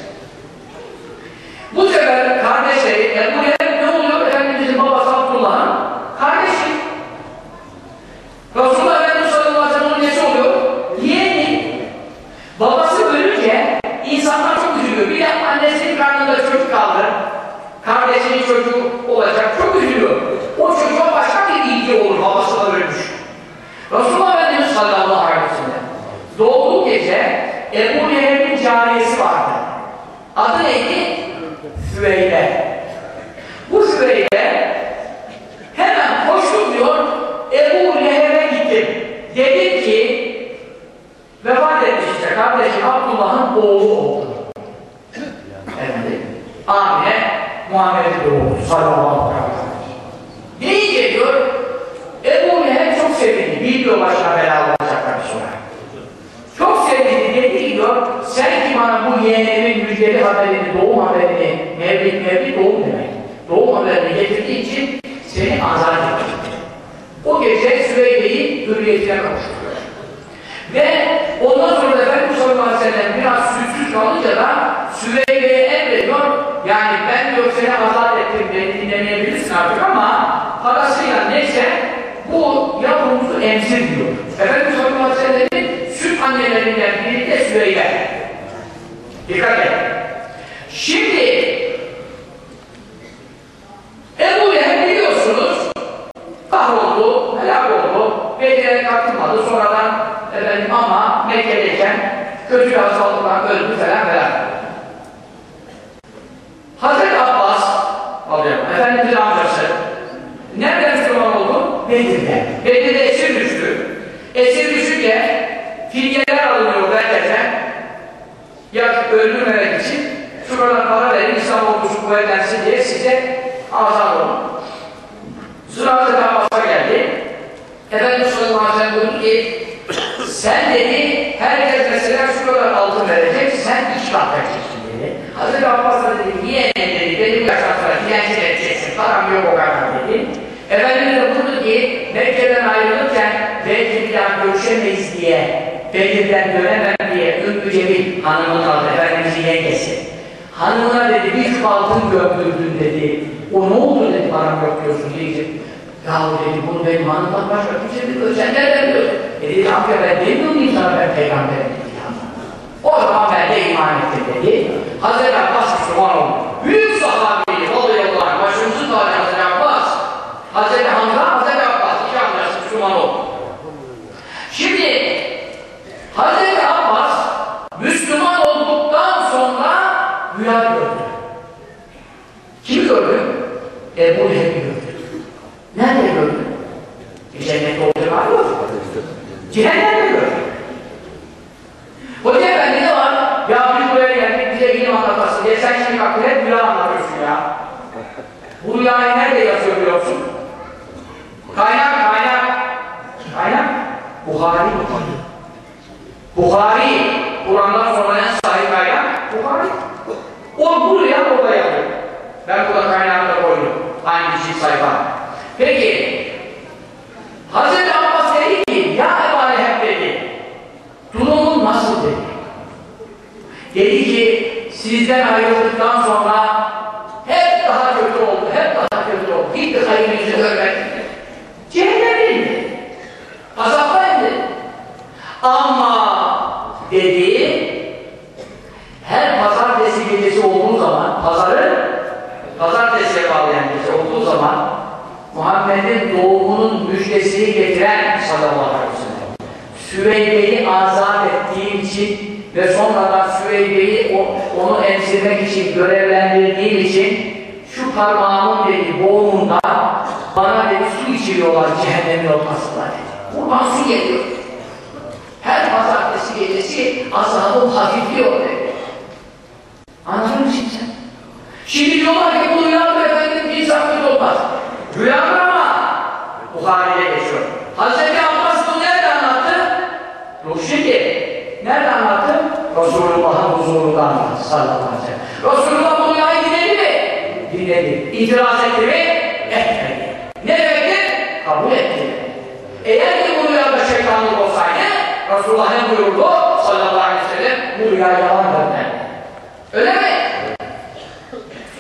Bu sefer kardeşleri Ebu Leheb ne oluyor? Efendimiz'in babası Abdullah'ın kardeşi. Resulullah Efendimiz sallallahu aleyhi ve sellem'in nesi oluyor? Yeğeni. Babası ölünce insanlar çok üzülüyor. Bir de annesinin karnında çocuk kaldı. Kardeşinin çocuğu olacak. Çok üzülüyor. O çocuğa başka bir ilgi olur babası da ölmüş. Resulullah Efendimiz sallallahu aleyhi ve sellem doğduğu gece Ebu Leheb'in cariyesi vardı. Adı neydi? Süveyle. Bu Süveyle hemen koştum diyor Ebu Leheb'e gittim. Dedim ki vefat etmiş işte kardeşim Abdullah'ın oğlu oldu. Efendim, Amine Muhammed'in doğdu sallallahu aleyhi ve sellem. Deyince diyor Ebu Leheb çok sevindi. Biliyor başına bela olacaklar sonra. Çok sevindi dedi diyor sen ki bana bu yeğenimin müjdeli haberini, doğum haberini, mevlid mevlid doğum demek. Doğum haberini getirdiği için seni azat ettim. O gece Süveyde'yi hürriyetine kavuşturuyor. Ve ondan sonra da Efendimiz sallallahu aleyhi ve sellem biraz sütsüz kalınca da Süveyde'ye emrediyor. Yani diyor seni azat ettim, beni dinlemeyebilirsin artık ama parasıyla neyse bu yavrumuzu emzir diyor. Efendimiz sallallahu aleyhi ve sellem'in süt annelerinden biri de Süveyde. Dikkat et. Şimdi Ebu Leheb biliyorsunuz kahroldu, helak oldu, Bedir'e katılmadı sonradan efendim ama Mekke'deyken kötü hastalıktan öldü falan falan. Hazreti Abbas Efendimiz'in amcası nereden Müslüman oldu? Bedir'de. Bedir'de esir düştü. Esir düşünce filyeler alınıyor herkese ya öldürmemek için şuradan para verin İslam ordusu kuvvetlensin diye size azat olun. Hazreti Abbas'a geldi. Efendimiz sallallahu aleyhi ve sellem buyurdu ki sen dedi herkes mesela şu kadar altın verecek sen kat vereceksin dedi. Hazreti Abbas da dedi niye dedi benim yaştan sonra dilenci vereceksin param yok o kadar dedi. Efendimiz de buyurdu ki Mekke'den ayrılırken belki bir daha görüşemeyiz diye Bedir'den dönemem diye Ümmü Cemil hanımın adı Efendimizin yengesi. Hanımına dedi bir altın gömdürdün dedi. O ne oldu dedi bana yok diyorsun diyecek. Yahu dedi bunu benim hanımdan başka kimse bilmiyor. Sen nereden biliyorsun? E dedi amca ben demiyor muyum sana ben peygamberim. O zaman ben de iman ettim dedi. Hazreti Abbas Müslüman oldu. Büyük sahabeyi radıyallahu anh başımızın tacı Hazreti Abbas. Hazreti Hamza, Hazreti Abbas iki amcası Müslüman oldu. Şimdi Hazreti Abbas Müslüman olduktan sonra rüya gördü. Kimi gördü? Ebu Leheb'i gördü. Nerede gördü? E cennette olduğu var yok. Cehennemde gördü. musun? Kaynak, kaynak. Kaynak. Buhari Buhari. Kur'an'dan sonra en sahih kaynak Buhari. O buraya orada yapıyor. Ben burada kaynağını da koydum. Aynı kişi sayfa. Peki. Hazreti Abbas dedi ki, ya Ebu Leheb dedi, durumun nasıl dedi. Dedi ki, sizden ayrıldıktan sonra hep daha kötü oldu, hep daha kötü oldu. Gitti hayır yüzü görmek. Cehenneme indi. Azapta indi. Ama dedi, her pazartesi gecesi olduğu zaman, pazarı pazartesiye bağlayan gece olduğu zaman Muhammed'in doğumunun müjdesini getiren sallallahu aleyhi ve sellem Süveybe'yi azat ettiğim için ve sonradan Süveybe'yi onu emzirmek için görevlendirdiğim için şu parmağımın dedi boğumundan bana dedi su içiriyorlar cehennemin ortasında dedi. Buradan su geliyor. Her pazartesi gecesi azabım hafifliyor dedi. Anladın mı şimdi sen? Şimdi diyorlar ki bu rüyadır efendim insan kötü olmaz. Rüyadır ama Bukhari'de geçiyor. Hazreti Abbas bunu nerede anlattı? Dur şimdi. Nerede anlattı? Resulullah'ın huzurunda anlattı sallallahu aleyhi ve sellem. Resulullah bu rüyayı dinledi mi? Dinledi. İtiraz etti mi? Etmedi. Ne demektir? Kabul etti. Eğer ki bu rüyada şeytanlık olsaydı Resulullah ne buyurdu? Sallallahu aleyhi ve sellem bu rüya yalandır derdi. Öyle mi?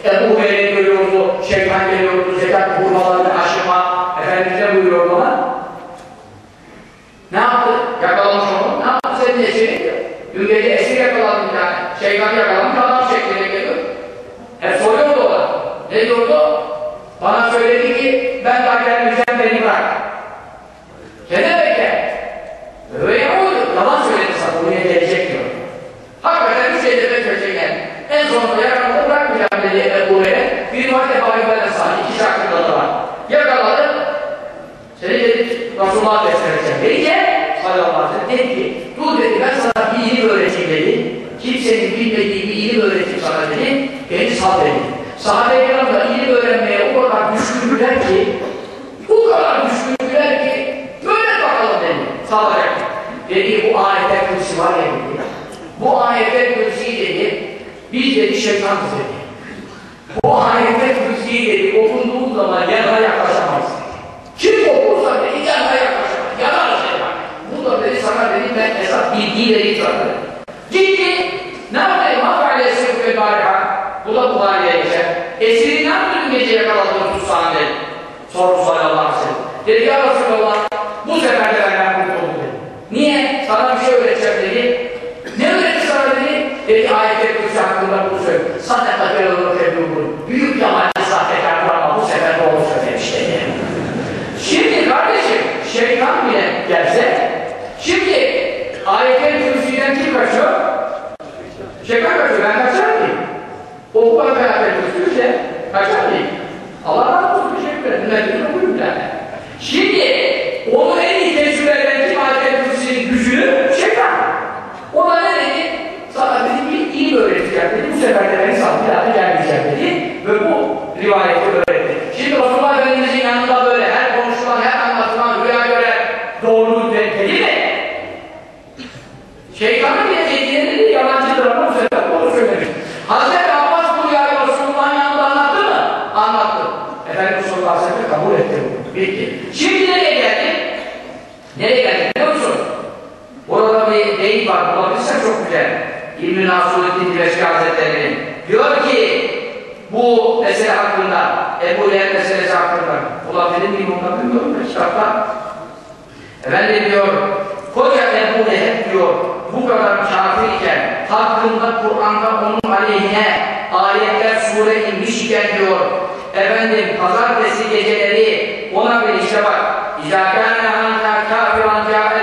Ebu Hureyre görüyordu, şeytan geliyordu, zekat hurmalarını aşıma, Efendimiz ne buyuruyor bana? Ne yaptı? Yakalamış onu, ne yaptı senin esiri? Dün gece esir yakaladım yani, şeytan yakalamış, adam şeklinde geliyor. Hep soruyordu ona. Ne diyordu? Bana söyledi ki, ben daha Sen ne bekle? Öyle oydu, yalan söyledi sana, buraya gelecek diyor. Hakikaten bir şeyde bekle yani. En sonunda yakaladı, bırakmayacağım dedi Ebu Hureyre. Bir var Ebu Hureyre sahibi, iki şarkında da var. Yakaladı, seni dedi Resulullah'a göstereceğim. Deyince sallallahu aleyhi ve sellem dedi ki, dur dedi ben sana bir ilim öğreteyim dedi. Kimsenin bilmediği bir ilim öğreteyim sana dedi. Beni sal dedi. Sahabe-i da ilim öğrenmeye o kadar düşkündüler ki, o kadar düşkündüler ki, böyle bakalım dedi. Sağlayacak. Dedi bu ayetler kırsı var ya dedi. Bu ayetler kırsı dedi. Biz dedi şeytanız dedi. Bu ayetler kırsı dedi. Okunduğu zaman yanına yaklaşamayız. Kim okursa dedi yanına yaklaşamaz. Yanarız dedi bak. Bu da dedi sana dedi ben esas bilgiyi sana dedi. Gitti. Ne yaptı? Mafale esir ve bariha. Bu da Buhari'ye geçer. Esiri ne yaptı dün gece yakaladığını tutsan dedi. Soru sallallahu aleyhi ve sellem. Dedi ya Resulallah bu sefer de benden kurtuldum dedi. Niye? Sana bir şey öğreteceğim dedi. Ne öğretti sana dedi? Dedi ayet-i kürsi hakkında bunu söyle. Sadaka felolur fedurur. Büyük yabancı sahtekardır ama bu sefer doğru söylemiş dedi. Şimdi kardeşim şeytan bile gelse şimdi ayet-i kim kaçıyor? Şeytan kaçıyor. Ben kaçar mıyım? O bu kadar ayet-i kürsüyse kaçar mıyım? Allah razı olsun teşekkür ederim. Ümmetini okuyun yani. Şimdi onu en iyi tecrübe eden kim ayet-i kürsünün gücünü? Şeytan. O da ne dedi? Sana dedi bir ilim öğreteceğim dedi. Bu sefer de beni sal bir daha gelmeyeceğim dedi. Ve bu rivayeti öğretti. Şimdi Resulullah Efendimiz'in yanında böyle her konuşulan, her anlatılan rüya göre doğru dedi mi? Şeytanın bile dediğini dedi, yalancıdır ama bu sefer doğru söylemiş. Hazreti Abbas bu rüyayı Resulullah'ın yanında anlattı mı? Anlattı. Efendimiz sallallahu aleyhi ve sellem kabul etti bunu. Bitti. Şimdi nereye geldik? Nereye geldik biliyor musun? Burada bir deyim var, bulabilirsen çok güzel. İbn-i Nasuddin Dileşki Hazretleri'nin. Diyor ki, bu mesele hakkında, Ebu Leheb meselesi hakkında, bulabilir miyim onu bilmiyorum da kitapta. Efendim diyor, koca Ebu Leheb diyor, bu kadar kafir iken, hakkında Kur'an'da onun aleyhine ayetler sure inmiş iken diyor, efendim pazartesi geceleri ona bir işte bak, İzâ kâne hâzâ kâfiran câ'ezenhu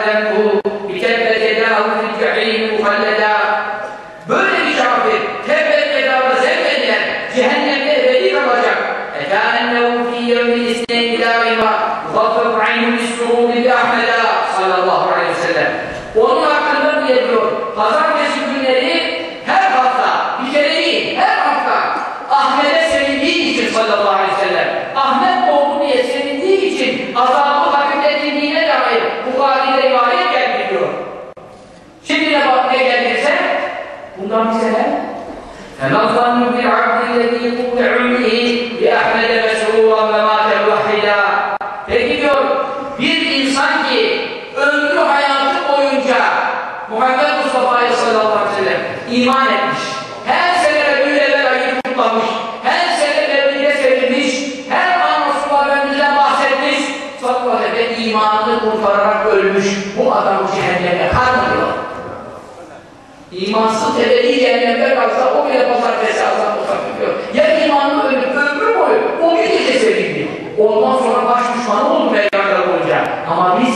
herkese uzak tutuyor. Ya imanlı öldü, ömrü boyu, o gün gece sevildi. Ondan sonra baş düşmanı oldu peygamber olunca. Ama biz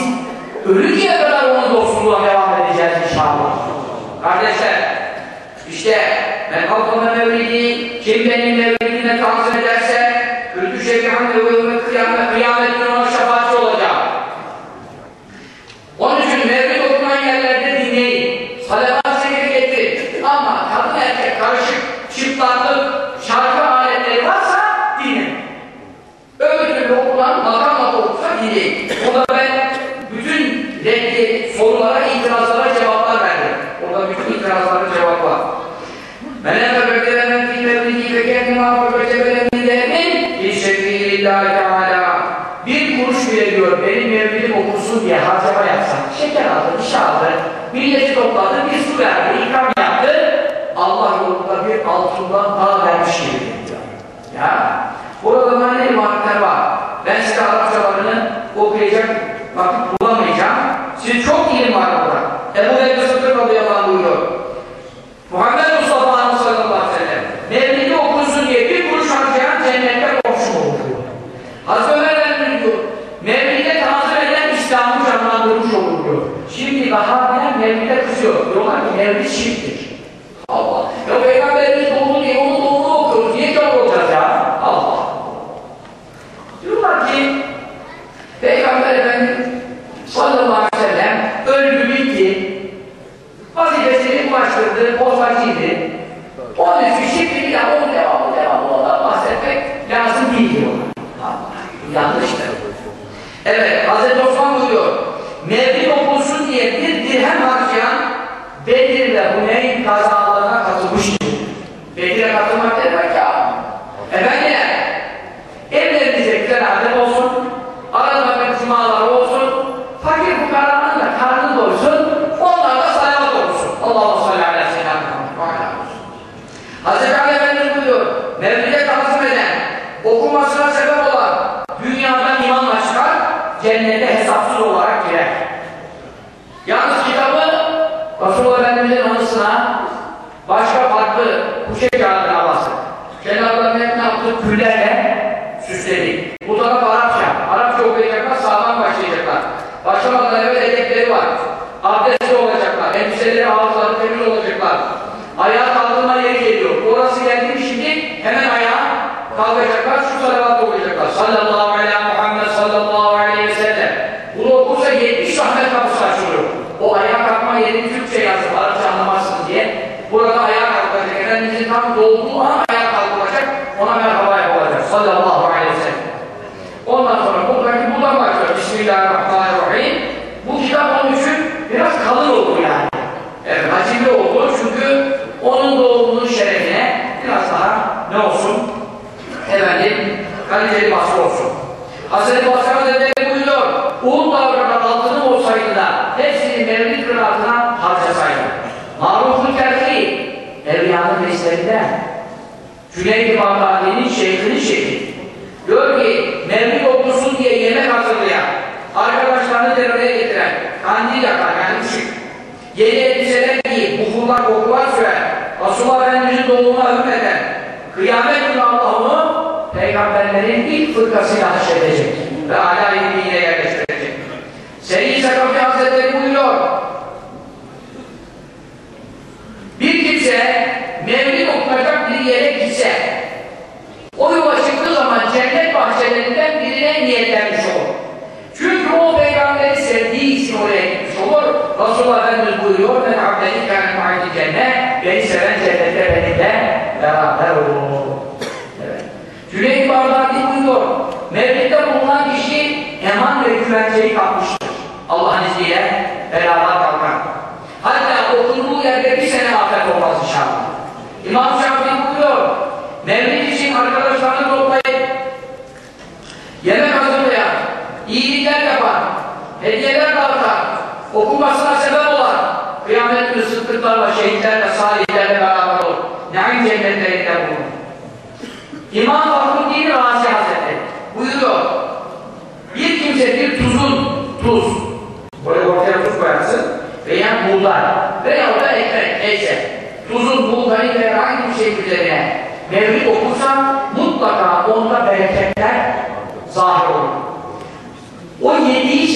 ölü kadar onun dostluğuna devam edeceğiz inşallah. Kardeşler, işte ben halkımın mevlidi, kim benim mevlidi, olsun diye harcama yapsan, şeker aldı, bir şey aldı, milleti topladı, bir su verdi, ikram yaptı, Allah yolunda bir altından daha vermiş gibi. Ya, burada da ne emanetler var? Ben size Arapçalarını okuyacak vakit bulamayacağım. Siz çok iyi var burada. Ebu Bekir Sıddık radıyallahu anh buyuruyor. Muhammed every sheep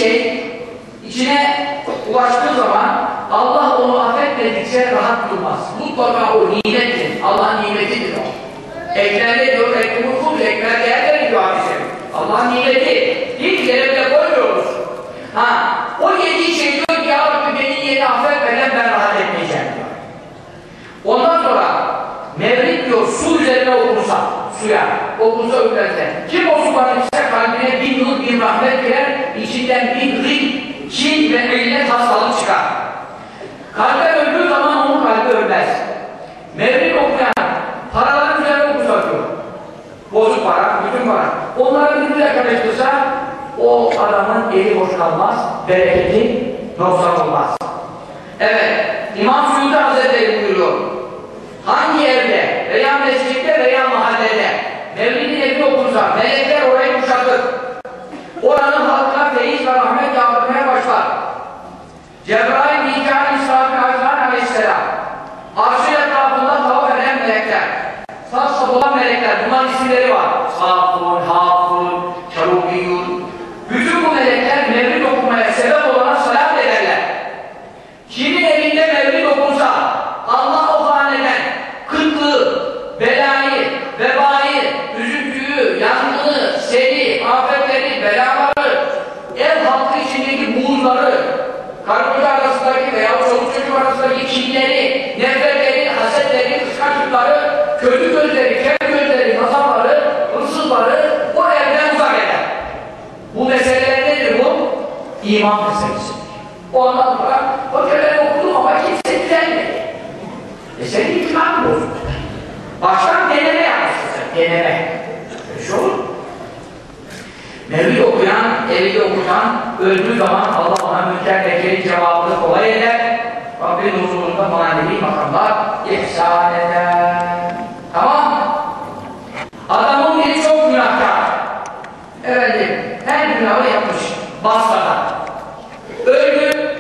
şey içine ulaştığı zaman Allah onu affetmedikçe rahat durmaz. Mutlaka o nimettir. Allah'ın nimetidir o. Ekmeğinde diyor, ekmeği kul, ekmeğe değer verin diyor hadise. Allah'ın nimeti. Hiç yere koymuyoruz. Ha, o yediği şey diyor ki ya Rabbi beni yeni affetmeden ben rahat etmeyeceğim diyor. Ondan sonra mevlid diyor su üzerine okunsa, suya okunsa öpülse. Kim o su bana içse kalbine bir nur, bir rahmet girer, içinden bir rik, kin ve illet hastalık çıkar. Kalbe öldüğü zaman onun kalbi ölmez. Mevlid okuyan paraların üzerine diyor. Bozuk para, bütün para. Onları birbirine karıştırsa o adamın eli boş kalmaz, bereketi noksan olmaz. Evet, İmam Suyuti Hazretleri buyuruyor. Hangi evde veya mescitte veya mahallede Mevlidin evi okursa melekler orayı kuşatır. Oranın halkına feyiz ve rahmet yağdırmaya başlar. Cebrail, Mikail, İsrafil, Aleyhisselam Aleyhisselam arşın etrafında tavaf eden melekler saf saf olan melekler, bunların isimleri var. Safun, Hafun, Şarubiyun. Bütün bu melekler mevlid okumaya sebep olana salat ederler. Kimin evinde mevlid okunsa Allah o haneden kıtlığı, belayı, vebayı, üzüntüyü, yangını, seli, afetleri, belaları, ev halkı içindeki buğuları, karı koca arasındaki veya çoluk çocuk arasındaki kinleri, nefretleri, hasetleri, kıskançlıkları, kötü gözleri, kem gözleri, nazarları, hırsızları o evden uzak eder. Bu meseleler nedir bu? İman meselesi. Ondan sonra hoca ben okudum ama kimse düzelmedi. E senin itimadın bozuldu. Baştan deneme yapmışsın sen, deneme. Öyle şey olur? Mevlid okuyan, evde okuyan, öldüğü zaman Allah ona münker nekeri cevabını kolay eder. Rabbin huzurunda manevi makamlar ihsan eder. Tamam mı? Adamın biri çok günahkar. Efendim, her günahı yapmış. Basra'da. Öldü.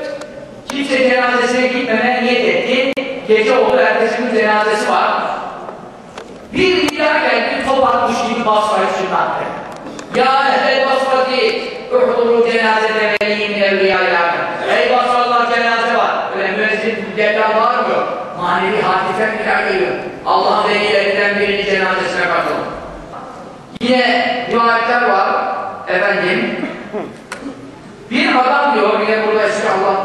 Kimse cenazesine gitmemeye niyet etti. Gece oldu, ertesi gün cenazesi var. Bir rüya geldi, top atmış gibi Basra'yı çınlattı. Ya ehl Basra'ti, uhduru cenazede veliyim evliyayla. Ey Basralılar cenaze var. Öyle müezzin devran bağırmıyor. Manevi hatife bir geliyor. Allah'ın velilerinden birinin cenazesine katılın. Yine rivayetler var. Efendim, bir adam diyor, yine burada eski Allah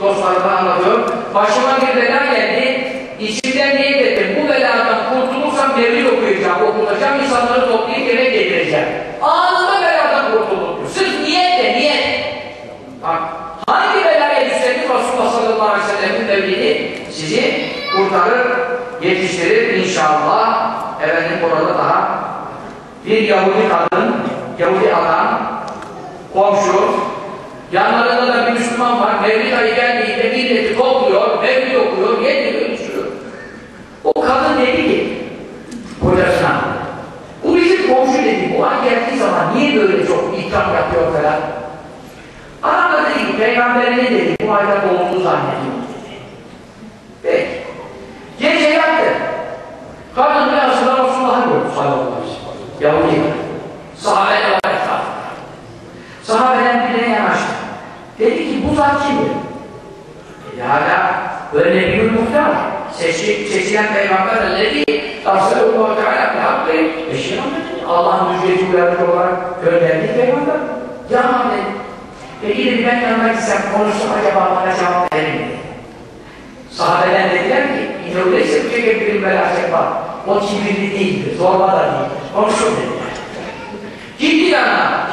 dostlarına anlatıyor. Başıma bir bela geldi. İçimden niyet ettim. Bu beladan kurtulursam mevlid okuyacağım, okutacağım, insanları toplayıp eve getireceğim. Anında beladan kurtuldum diyor. Sırf niyet de niyet. Bak, hangi belaya düşseniz Resulullah sallallahu aleyhi ve sellem'in mevlidi sizi kurtarır, yetiştirir inşallah. Efendim burada daha bir Yahudi kadın, Yahudi adam, komşu, yanlarında da bir Müslüman var, Mevlid ayı geldiğinde milleti topluyor, Mevlid okuyor, yediriyor, içiyor. O kadın dedi ki, kocasına, bu bizim komşu dedi, bu ay geldiği zaman niye böyle çok ikram yapıyor falan. Adam da dedi ki, peygamber ne dedi, bu ayda doğduğunu zannediyor dedi. Peki. Gece yattı. Kadın rüyasında Resulullah'ı gördü sallallahu aleyhi ve sellem. Yahudi. Sahabe de var etrafında. Sahabeden birine yanaştı. Zat kimdir? Dedi hala böyle bir muhtar. Seçi, seçilen peygamber dedi Resulullah Teala bir hakkı eşin Allah'ın müjdeci uyarıcı olarak gönderdiği peygamber. Yaman dedi. Peki dedi ben yanına gitsem konuşsam acaba bana cevap verir mi? Sahabeden dediler ki yine öyleyse bir bir melaket var. O kibirli değildir, zorba da değildir. Konuşur dediler. Gitti yanına.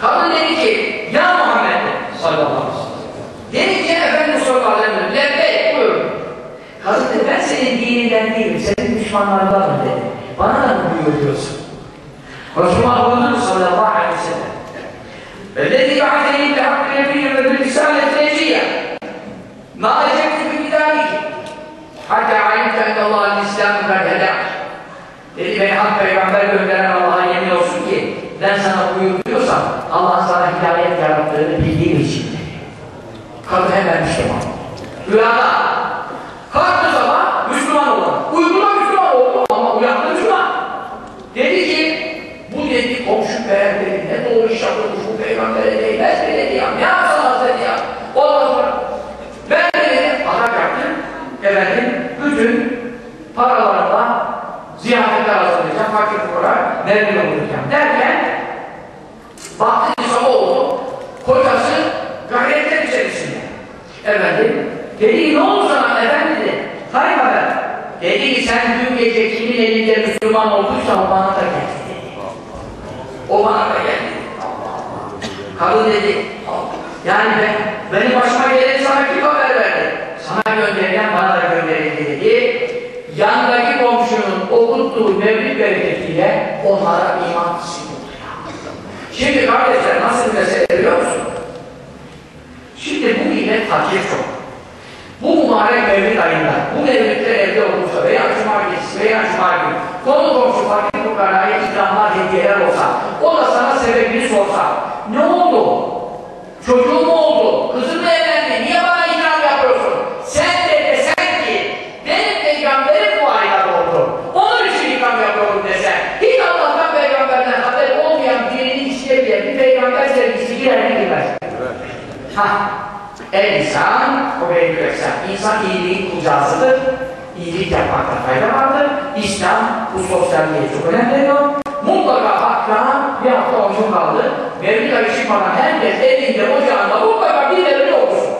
Kadın dedi ki, ya sallallahu aleyhi ve sellem. Dedi ki Efendimiz sallallahu aleyhi ve sellem, lebbeyk buyur. Kadın dedi, ben senin dininden değilim, senin düşmanlardan dedi. Bana da mı buyur diyorsun? Resulullah buyurdu sallallahu aleyhi ve sellem. Vellezi ba'deyi bi hakkı nebiyye ve bi risalet neciyye. Ma ecekti bi bidalike. Hatta alimte enne Allah'ın İslam'ı kadheder. Dedi beni peygamber gönderen Allah'a yemin olsun ki ben sana buyur diyorsam Allah sana hidayet Rüyada kalktı sabah Müslüman oldu. Uykuna Müslüman oldu ama uyandı Müslüman. Dedi ki bu dedi komşu beğen dedi. Ne doğru iş yapıyormuş bu peygambere değmez mi dedi ya. Ne yapsanız dedi ya. Ondan sonra ben de dedi atak yaptım. Efendim bütün paralarla ziyafetler hazırlayacağım. Fakir fukara memnun olacağım. Derken baktı ki sabah oldu. Kocası gayretler içerisinde. Efendim dedi ne oldu sana efendim Kayınpeder. Dedi ki sen dün gece kimin elinde Müslüman olduysa o bana da geldi dedi. O bana da geldi. Kadın dedi. Yani ben, benim başıma geleni sana kim haber verdi? Sana gönderilen bana da gönderildi dedi. Yandaki komşunun okuttuğu mevlid bereketiyle onlara iman ya. Şimdi kardeşler nasıl mesele biliyor musun? Şimdi bu millet fakir çok. Bu mübarek mevlid ayında, bu mevlidler evde olursa veya cuma gecesi veya cuma günü konu komşu fakir fukaraya ikramlar, hediyeler olsa, o da sana sebebini sorsa, ne oldu? Çocuğum mu oldu? Kızım mı evlendi? Niye bana ikram yapıyorsun? Sen de desen ki, benim peygamberim bu ayda oldu. Onun için ikram yapıyorum desen, hiç Allah'tan peygamberden haber olmayan birinin içine bile bir peygamber sevgisi girer mi? Ha, el insan, o benim yüreksen. İnsan iyiliğin kucağısıdır. İyilik yapmakta fayda vardır. İslam bu sosyalliğe çok önem veriyor. Mutlaka hakkına bir hafta omzum kaldı. Mevlid ayı çıkmadan herkes elinde, ocağında mutlaka bir devri okusun.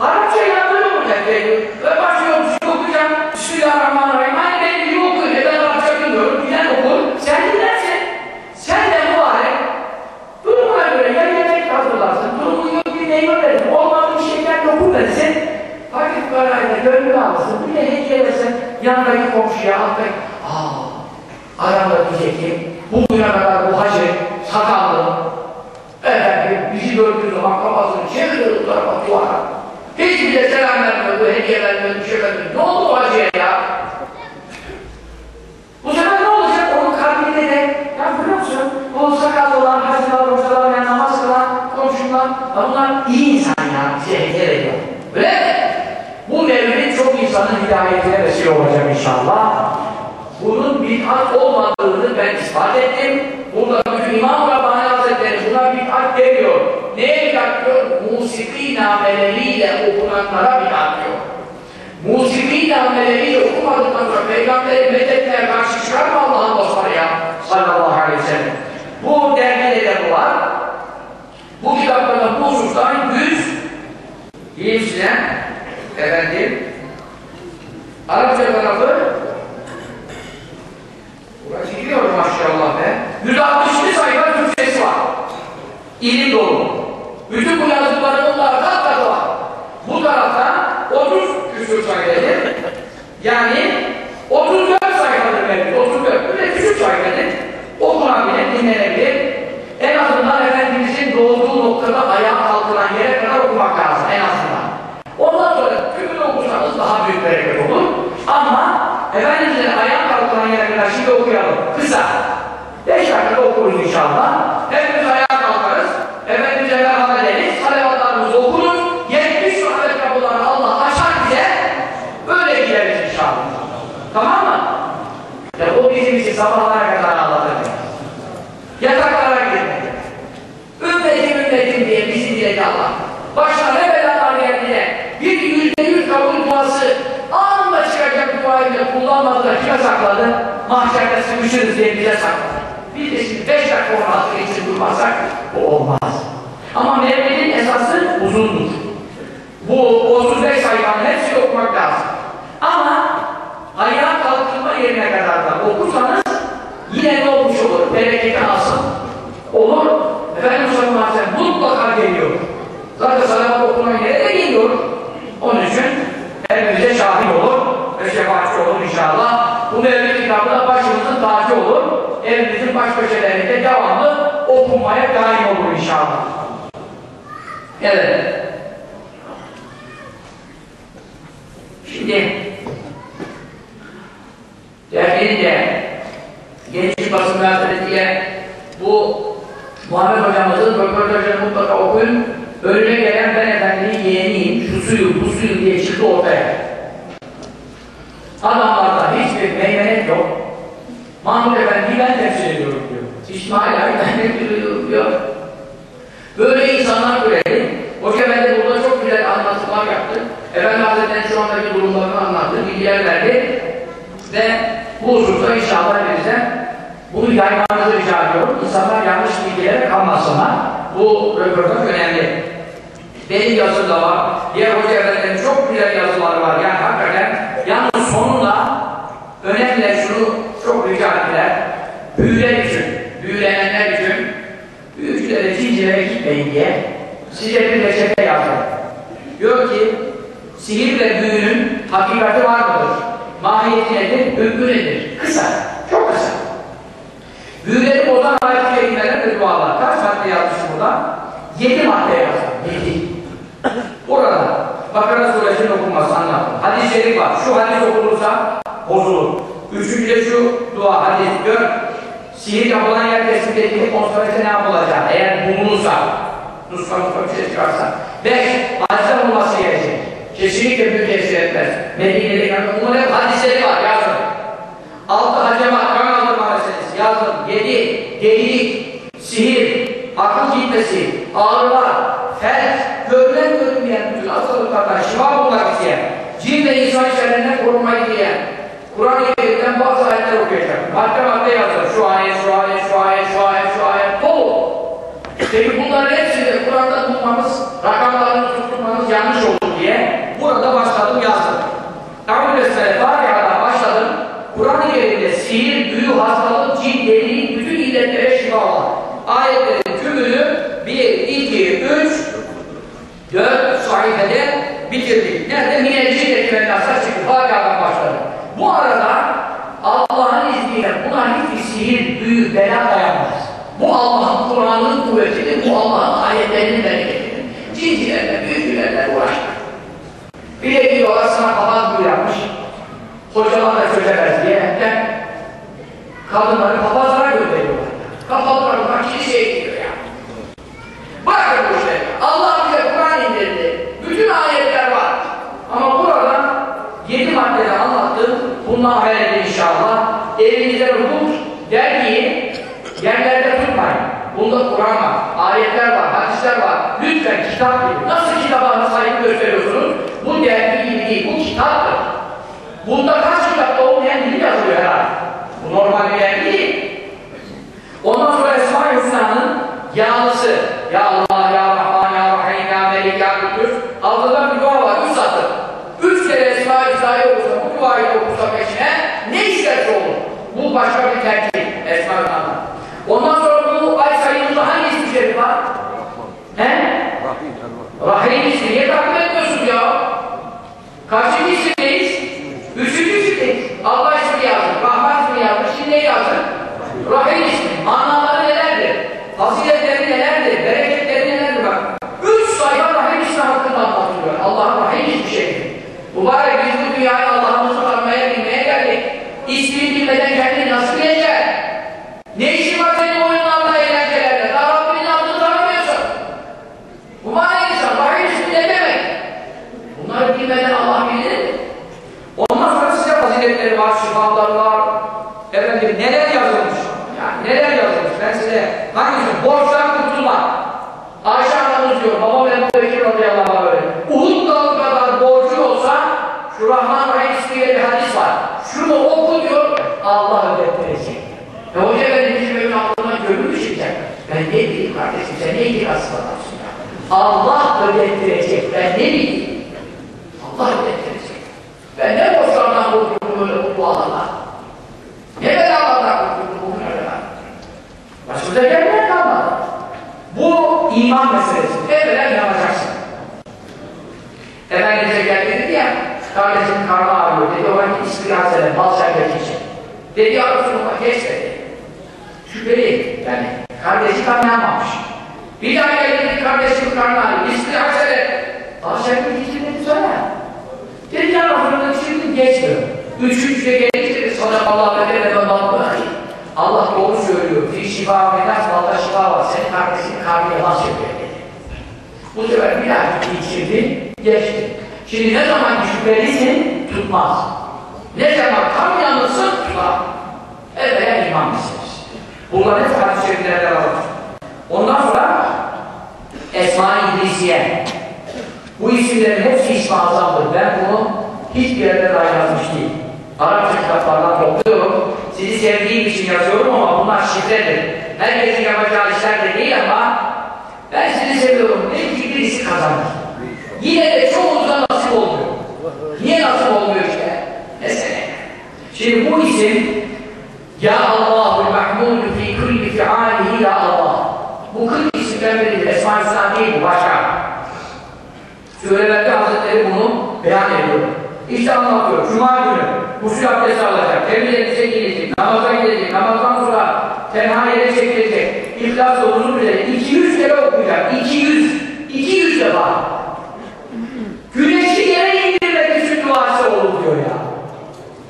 Arapça yazılı mı efendim? Ve başlıyorum, şu okuyacağım. Bismillahirrahmanirrahim. Hani benim gibi okuyun. E ben Arapça bilmiyorum. Bilen okur. Sen dinlersin. Sen de mübarek. Durumuna göre ya yemek hazırlarsın, durumun yok bir meyve verirsin, olmadığı bir doku verirsin, fakir parayla gönlünü alırsın, bir de hediye versin, yanındaki komşuya, alttaki, aaa, aramda diyecek ki, bugüne kadar bu hacı, sakallı, efendim, bizi gördüğü zaman kafasını çeviriyor bu tarafa duvara. Hiç bile selam vermiyordu, hediye vermiyordu, bir şey vermiyordu. Ne oldu bu hacıya ya? Bu sefer ne olacak? Onun kalbinde de, ya biliyor musun? Bu sakallılar, hacılar, hocalar, komşular, ya bunlar iyi insan ya, bize hediye veriyor. Öyle mi? Bu mevlid çok insanın hidayetine vesile olacak inşallah. Bunun bid'at olmadığını ben ispat ettim. Burada bütün İmam Rabbani Hazretleri buna bid'at demiyor. Neye bid'at diyor? Musiki nameleriyle okunanlara bid'at diyor. Musiki nameleriyle okumadıktan sonra Peygamber'e medetmeye karşı çıkar mı Allah'ın dostları ya? Sallallahu aleyhi ve sellem. Bu dergide de bu var. Bu kitaplarda bu husustan yüz diyeyim size efendim Arapça tarafı burası gidiyor maşallah be 162 sayfa Türkçesi var. İlim dolu. Bütün bu yazdıklarının da arka katı var. Bu tarafta 30 küsur sayfadır. Yani 34 sayfadır belki, 34. Böyle küçük sayfadır. Okunabilir, dinlenebilir. En azından Efendimizin doğduğu noktada ayağa kalkılan yere kadar okumak lazım en azından. Ondan sonra tümünü okursanız daha büyük bereket olur. Ama Efendimizin ayağa kalkılan yere kadar şimdi okuyalım. Kısa. 5 dakikada okuruz inşallah. Hepimiz ayağa kalkarız. Efendimiz'e merhaba deriz. Salavatlarımızı okuruz. 70 rahmet kapılarını Allah açar bize. Böyle gideriz inşallah. Tamam mı? Ya o bizim için sabahlara kadar anlatır. Yataklara girmek. Ümmetim ümmetim diye bizi diledi Allah. Başına ne belalar geldi de bir yüzde yüz kabul duası anında duayı bile kullanmadılar. Kime sakladı? Mahşerde sıkışırız diye bize sakladı. Biz de şimdi beş dakika onu hatır için durmazsak bu olmaz. Ama Mevlid'in esası uzundur. Bu 35 sayfanın hepsini okumak lazım. Ama ayağa kalkılma yerine kadar da okursanız yine ne olmuş olur? Bereketi alsın. Olur. Efendimiz sallallahu aleyhi ve mutlaka geliyor. Zaten salavat okunan yere geliyor. Onun için hepimize şahit olur ve şefaatçi olur inşallah. Bu Mevlid kitabı da başımızın tacı olur. Evimizin baş köşelerinde devamlı okunmaya daim olur inşallah. Evet. Şimdi derginin de gençlik basın gazetesiyle bu Muhammed hocamızın röportajını mutlaka okuyun. Önüne gelen ben efendinin yeğeniyim, şu suyu, bu suyu diye çıktı ortaya. Adamlarda hiçbir meymenet yok. Mahmud Efendi'yi ben temsil ediyorum diyor. İsmail abi diyor. Böyle insanlar görelim. Hoca Efendi burada çok güzel anlatımlar yaptı. Efendi Hazretleri şu andaki durumlarını anlattı, bilgiler verdi. Ve bu hususta inşallah bize bunu yaymanızı rica ediyorum. İnsanlar yanlış bilgilere kalmasınlar. Bu röportaj önemli. Benim yazım var. Diğer hoca efendilerin çok güzel yazıları var. Yani sonunda önemli şunu çok rica ettiler. Büyüler için, büyülenenler için büyükçülere, cincilere gitmeyin diye size bir reçete yazdım. Diyor ki sihir ve büyünün hakikati var mıdır? Mahiyeti nedir? Hükmü nedir? Kısa, çok kısa. Büyüleri bozan ayet-i kerimeler ve dualar. Kaç madde yazmış burada? Yedi madde yazdım. Yedi. Burada Bakara suresinin okunması anlattım. Hadis-i şerif var. Şu hadis okunursa bozulur. Üçüncü şu dua hadis diyor. Sihir yapılan yer tespit edilip konsolete ne yapılacak? Eğer bulunursa, nuska nuska bir şey çıkarsa. Beş, hadisler olması gerekir. Kesinlikle büyük tesir etmez. Medine'de yani bunların hadisleri var, yazın. Altı hacemat, kan aldırma meselesi, yazın. Yedi, delilik, sihir, akıl gitmesi, ağrılar, hastalıklardan şifa bulmak isteyen, cin ve insan şerrinden korunmayı dileyen, Kur'an-ı Kerim'den bazı ayetler okuyacak. Madde madde yazar. Şu ayet, şu ayet, şu ayet, şu ayet, şu ayet. Dolu. Peki bunların hepsini Kur'an'da tutmamız, rakamlarını tutmamız yanlış olur diye burada başladım yazdım. Ebu Besmele Fatiha'dan başladım. Kur'an-ı Kerim'de sihir, büyü, hastalık, cin, delilik, bütün illetlere şifa olan ayetlerin tümünü 1, 2, 3, 4 sayfede. Nerede? Minelci tekmellaslar çıktı. Fatiha'dan başladım. Bu arada Allah'ın izniyle buna hiçbir sihir, büyü, bela dayanmaz. Bu Allah'ın Kur'an'ın kuvvetidir, bu Allah'ın ayetlerinin bereketidir. Cincilerle, büyücülerle uğraşmak. Bir de diyorlar sana papaz büyü yapmış. Hocalar da çözemez diye hepten kadınları papazlara gönderiyorlar. Kapalılarından kiliseye gidiyor ya. Bırakın bu işleri. Allah bize Kur'an indirdi. Bütün ayetler var. Ama burada yedi maddede anlattım. Bundan haber inşallah. Elinizde hukuk dergiyi yerlerde tutmayın. Bunda Kur'an var, ayetler var, hadisler var. Lütfen kitap gibi. Nasıl kitaba saygı gösteriyorsunuz? Bu dergi gibi değil, bu kitaptır. Bunda kaç kitapta olmayan dili yazılıyor herhalde. Bu normal bir dergi değil. Ondan sonra Esma-i Hüsna'nın yağlısı. Ya Allah, Ya Rahman, Ya Rahim, Ya Melik, Ya Kudüs. Altında bir dua var, üç satır. Üç kere Esma-i Hüsna'yı okursa, bu duayı okursa peşine ne isterse olur. Bu başka bir tercih Esma-i Hüsna'dan. Ondan sonra bu ay sayımızda hangi ismi şerif var? He? Rahim ismi. Niye takip etmiyorsunuz ya? Kaçıncı isimdeyiz? Üçüncü isimdeyiz. Allah ismi yazın, Rahman ismi yazın, şimdi ne yazın? Rahim ismi. Manaları nelerdir? Faziletleri nelerdir? Bereketleri nelerdir bak. Üç sayfa Rahim ismi hakkında anlatılıyor. Allah'ın Rahim ismi şekli. Mübarek biz bu dünyaya Allah'ımızı tanımaya, bilmeye geldik. İsmini bilmeden kendini nasıl bileceksin? Ne işin var senin oyunlarla, eğlencelerle? Daha Rabbinin adını tanımıyorsun. Mübarek insan, Rahim ismi ne demek? Bunları bilmeden Allah bilir mi? Ondan sonra size faziletleri var, şifaları var. Efendim neler yazılmış? Yani neler yazılmış? Ben size hangisini? Borçtan kurtulmak. Ayşe anamız diyor, babam Ebu Bekir radıyallahu anh öyle. Uhud dağı kadar borcu olsa, şu Rahman Rahim ismiyle bir hadis var. Şunu oku diyor, Allah ödettirecek. E hoca efendi bizim evin aklına gönül mü çıkacak? Ben ne bileyim kardeşim, sen ne adamsın ya? Allah ödettirecek, ben ne bileyim? Allah ödettirecek. Ben ne borçlardan kurtuldum böyle bu dualarla? Ne belalardan kurtuldum bu kadar? Başımıza gelmeyen kalmadı. Bu iman meselesi. Evvela inanacaksın. Efendimiz'e geldi dedi ya, kardeşim karnı ağrıyor dedi, o vakit istirahat eden, bal şerbeti için. Dedi ya Resulullah geç dedi. Şüpheli yani, kardeşi kaynamamış. Bir daha geldi kardeşim karnı ağrıyor, istirahat eden. Bal şerbeti için dedi söyle. Dedi ya Resulullah şimdi geçmiyor. Üçüncüde gelince dedi, sadakallahu ve ve ballı Allah doğru söylüyor. Bir şifa menas, balda şifa var. Senin kardeşin karnı yalan söylüyor. Bu sefer bir daha içirdi, geçti. Şimdi ne zaman şüphelisin, tutmaz. Ne zaman tam yanılsın, tutar. Evvela iman meselesi. Bunların hepsi hadis-i şeriflerden alınmış. Ondan sonra Esma-i İdrisiye. Bu isimlerin hepsi ismi azamdır. Ben bunu hiçbir yerde daha yazmış değil. Arapça kitaplardan topluyorum. Sizi sevdiğim için yazıyorum ama bunlar şifredir. Herkesin yapacağı işler de değil ama ben sizi seviyorum. Ne ki birisi kazanır. Yine de çoğunuzda nasip olmuyor. Niye nasip olmuyor işte? Mesele. Şimdi bu isim Ya Allahul Mahmudu fi kulli fi'alihi Ya Allah. Bu 40 isimden biridir. Esma-i değil başka. Sürelerde Hazretleri bunu beyan ediyor. İşte anlatıyor. Cuma günü gusül abdesti alacak, temiz elbise giyecek, namaza gidecek, namazdan sonra tenha yere çekilecek, İhlas yolunu bilecek, 200 kere okuyacak, 200, 200 defa. Güneşi yere indirmek için duası olur diyor ya.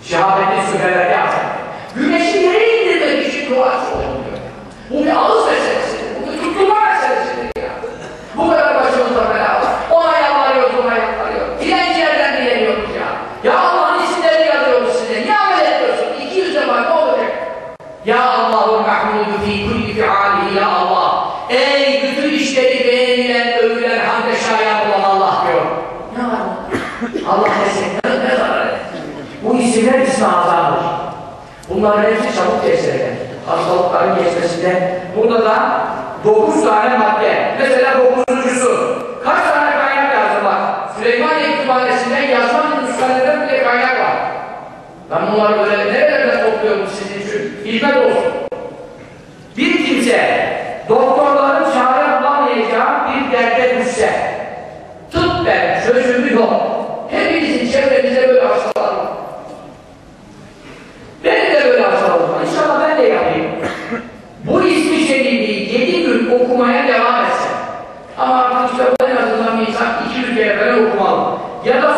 Şehabetin sürelerde yazar. Güneşi yere indirmek için duası olur diyor. Bu bir ağız meselesidir, bu bir tutulma meselesidir ya. Bu kadar başımızda bela var. Ona yalvarıyoruz, ona yalvarıyoruz. Dilenci yerden dileniyoruz ya. Ya Allah'ın isimlerini yazıyoruz size. Niye amel ediyorsun? 200 defa ne olacak? Ya Allah'u mahmudu fi kulli fi'alihi ya Allah. Ey bütün işleri beğenilen, övülen, hamde şayan olan Allah diyor. Ne var bunda? Allah desin, ne, ne zarar eder? Bu isimler ismi azamdır. Bunların hepsi çabuk tesir eder. Hastalıkların geçmesinde. Burada da dokuz tane madde. Mesela dokuzuncusu. Kaç tane kaynak lazım bak. Süleymaniye Kütüphanesi'nden yazma nüshanelerden bile kaynak var. Ben bunları böyle nerelerden topluyorum sizin için? Hizmet olsun. Bir kimse doktorların çare bulamayacağı bir derde düşse tıbben çözümü yok. Hepinizin çevrenizde böyle hastalar. Benim de böyle hastalarım var. İnşallah ben de yapayım. Bu ismi şerifi yedi gün okumaya devam etsin. Ama artık işte bu en azından insan iki yüz kere falan okumalı. Ya da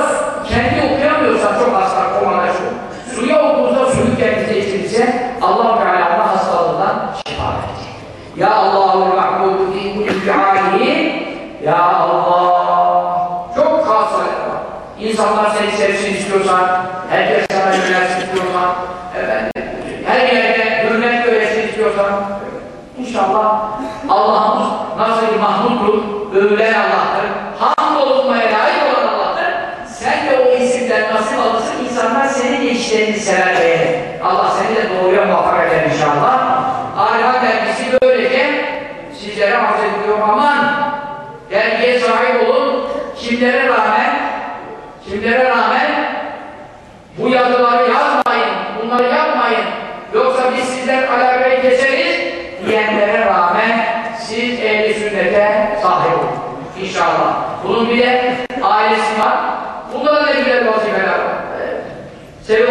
kendi okuyamıyorsa çok hasta komada şu. Suya okursa suyu kendisi içirse Allah Teala ona hastalığından şifa verecek. Ya Allah'u rahmudu fi Ya Allah Çok var. İnsanlar seni sevsin istiyorsan, herkes sana yönelsin istiyorsan, efendim, her yerde hürmet göresin istiyorsan, inşallah Allah'ımız nasıl Mahmud'dur, övülen Allah'tır, hamd olunmaya layık olan Allah'tır, sen de o isimden nasip alırsın, insanlar senin işlerini sever beğenir. Allah seni de doğruya muvaffak eder inşallah. Arifat dergisi böylece sizlere arz ediyor, aman dergiye sahip olun, kimlere rağmen kimlere rağmen bu yazıları yazmayın, bunları yapmayın. Yoksa biz sizden alakayı keseriz diyenlere rağmen siz ehli sünnete sahip olun. De ailesi var. Bunlara da güzel vazifeler var.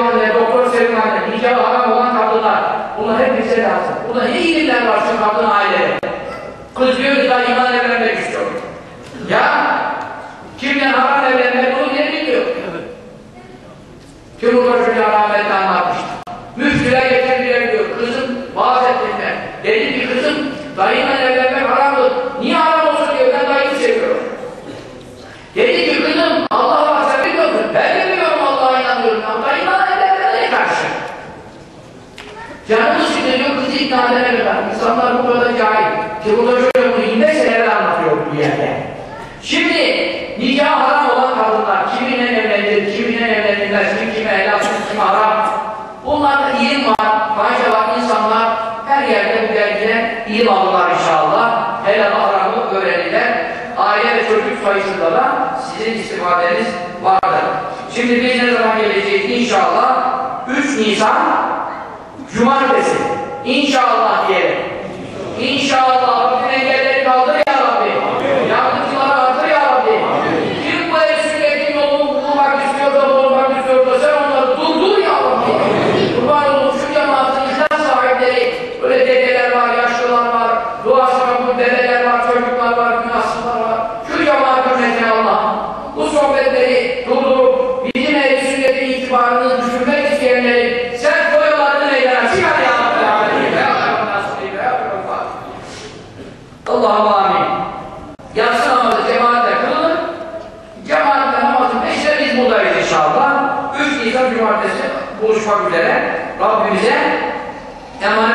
Anne, doktor Sevim anne, nikahı haram olan kadınlar. Bunlar hep bize lazım. Burada ne iyilikler var şu kadın aileleri. Kız diyor ki daha iman evlenmek istiyor. Ya kimle haram evlenmek bunu bile bilmiyor. Kim şöyle rahmetli anlatmıştı. Müftüler getirdiler diyor. Kızım vaaz ettiler. Dedi ki kızım dayıyla evlenmek haramdır. Niye haram olsun diyor. Ben dayıyı seviyorum. Dedi ki kızım Allah var sen biliyorsun. Ben de biliyorum Allah'a inanıyorum. Ama dayıyla evlenmeye karşı. Canımı edene kadar. İnsanlar bu kadar cahil. Ki burada şöyle bunu 25 seneler anlatıyor bu yerde. Şimdi nikah haram olan kadınlar kiminle evlenir, kiminle evlenirler, kim kime helal, kim haram. Bunlarda ilim var, fayda var. İnsanlar her yerde bu dergide ilim alırlar inşallah. Helal haramı öğrenirler. Aile ve çocuk sayısında da sizin istifadeniz vardır. Şimdi biz ne zaman geleceğiz inşallah? 3 Nisan Cumartesi. Ինշալլահ երեք։ Ինշալլահ ունենք Nisan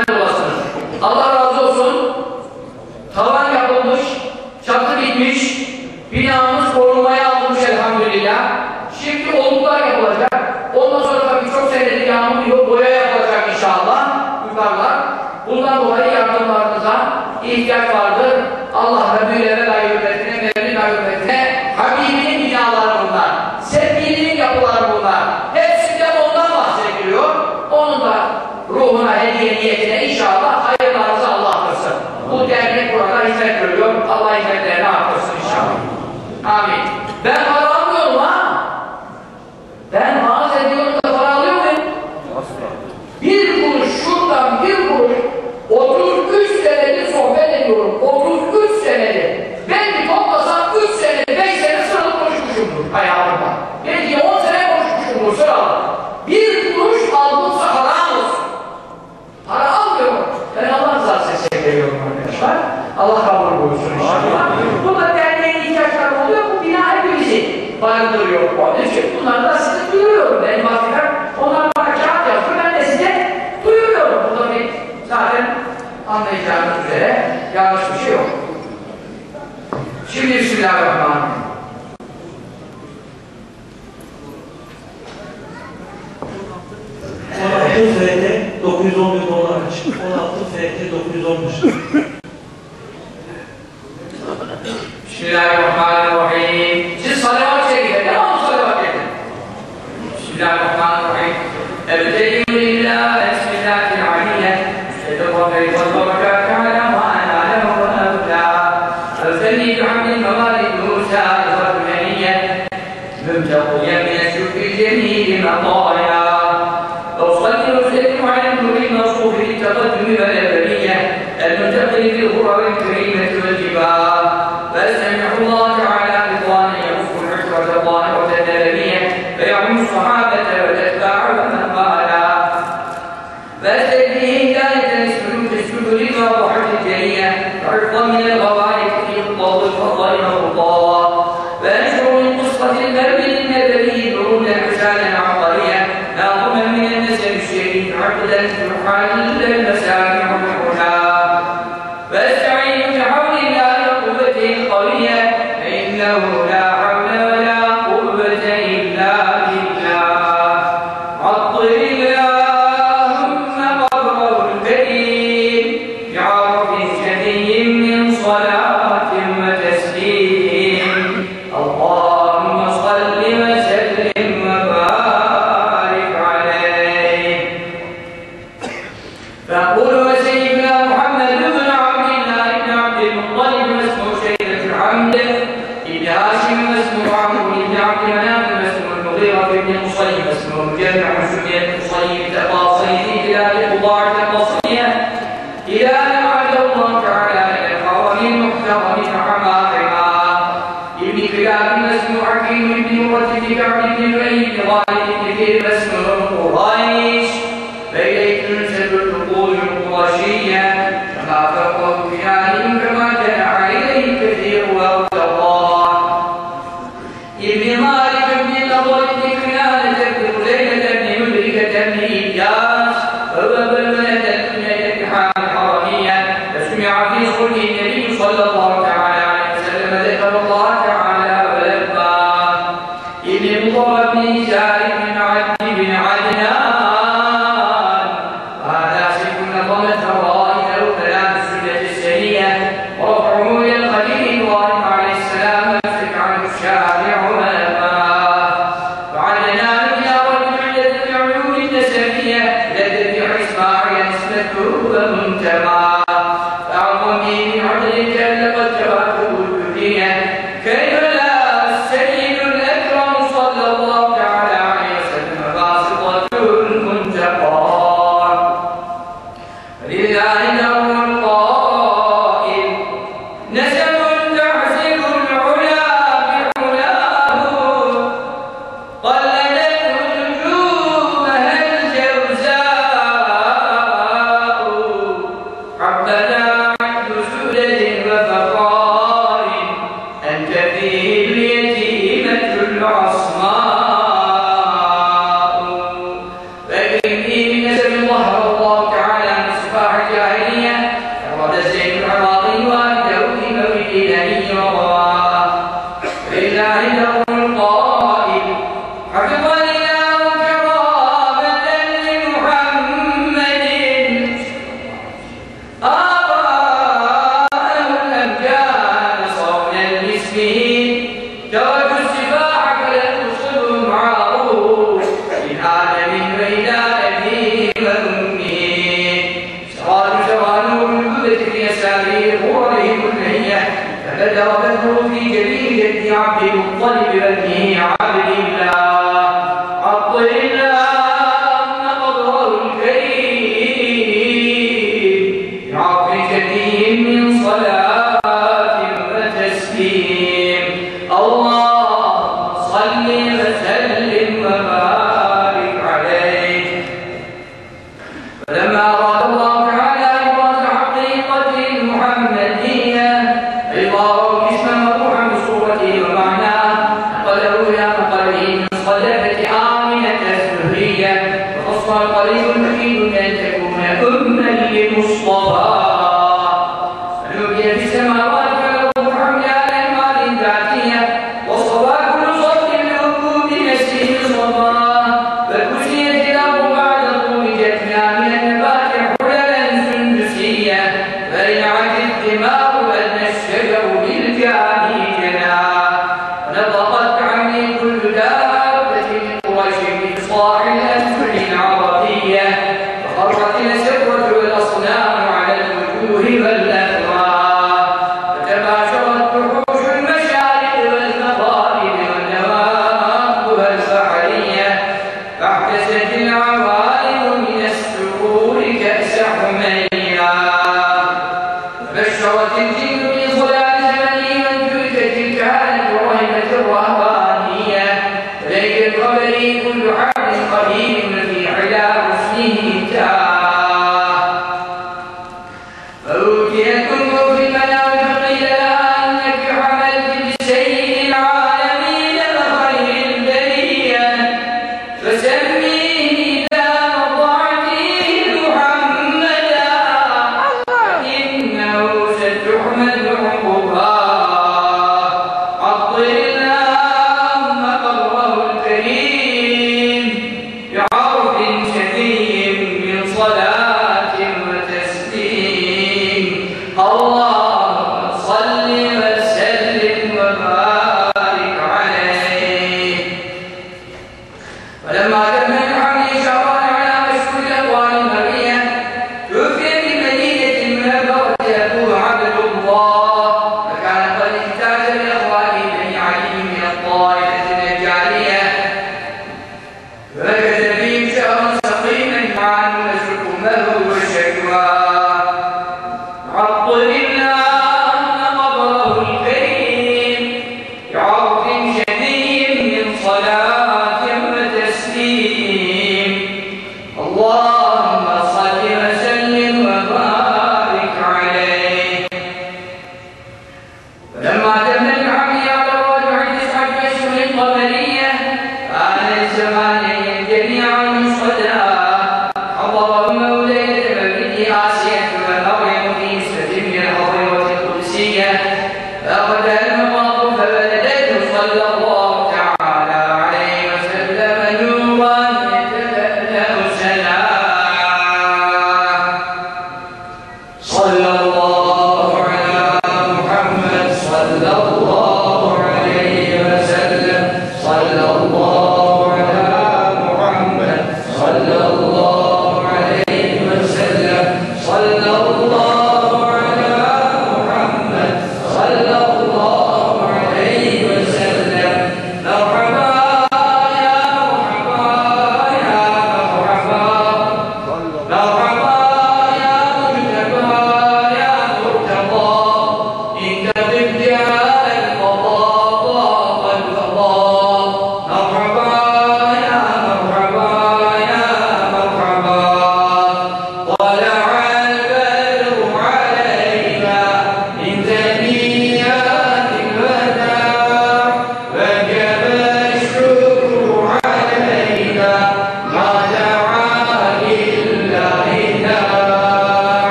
Mr. McCarthy, even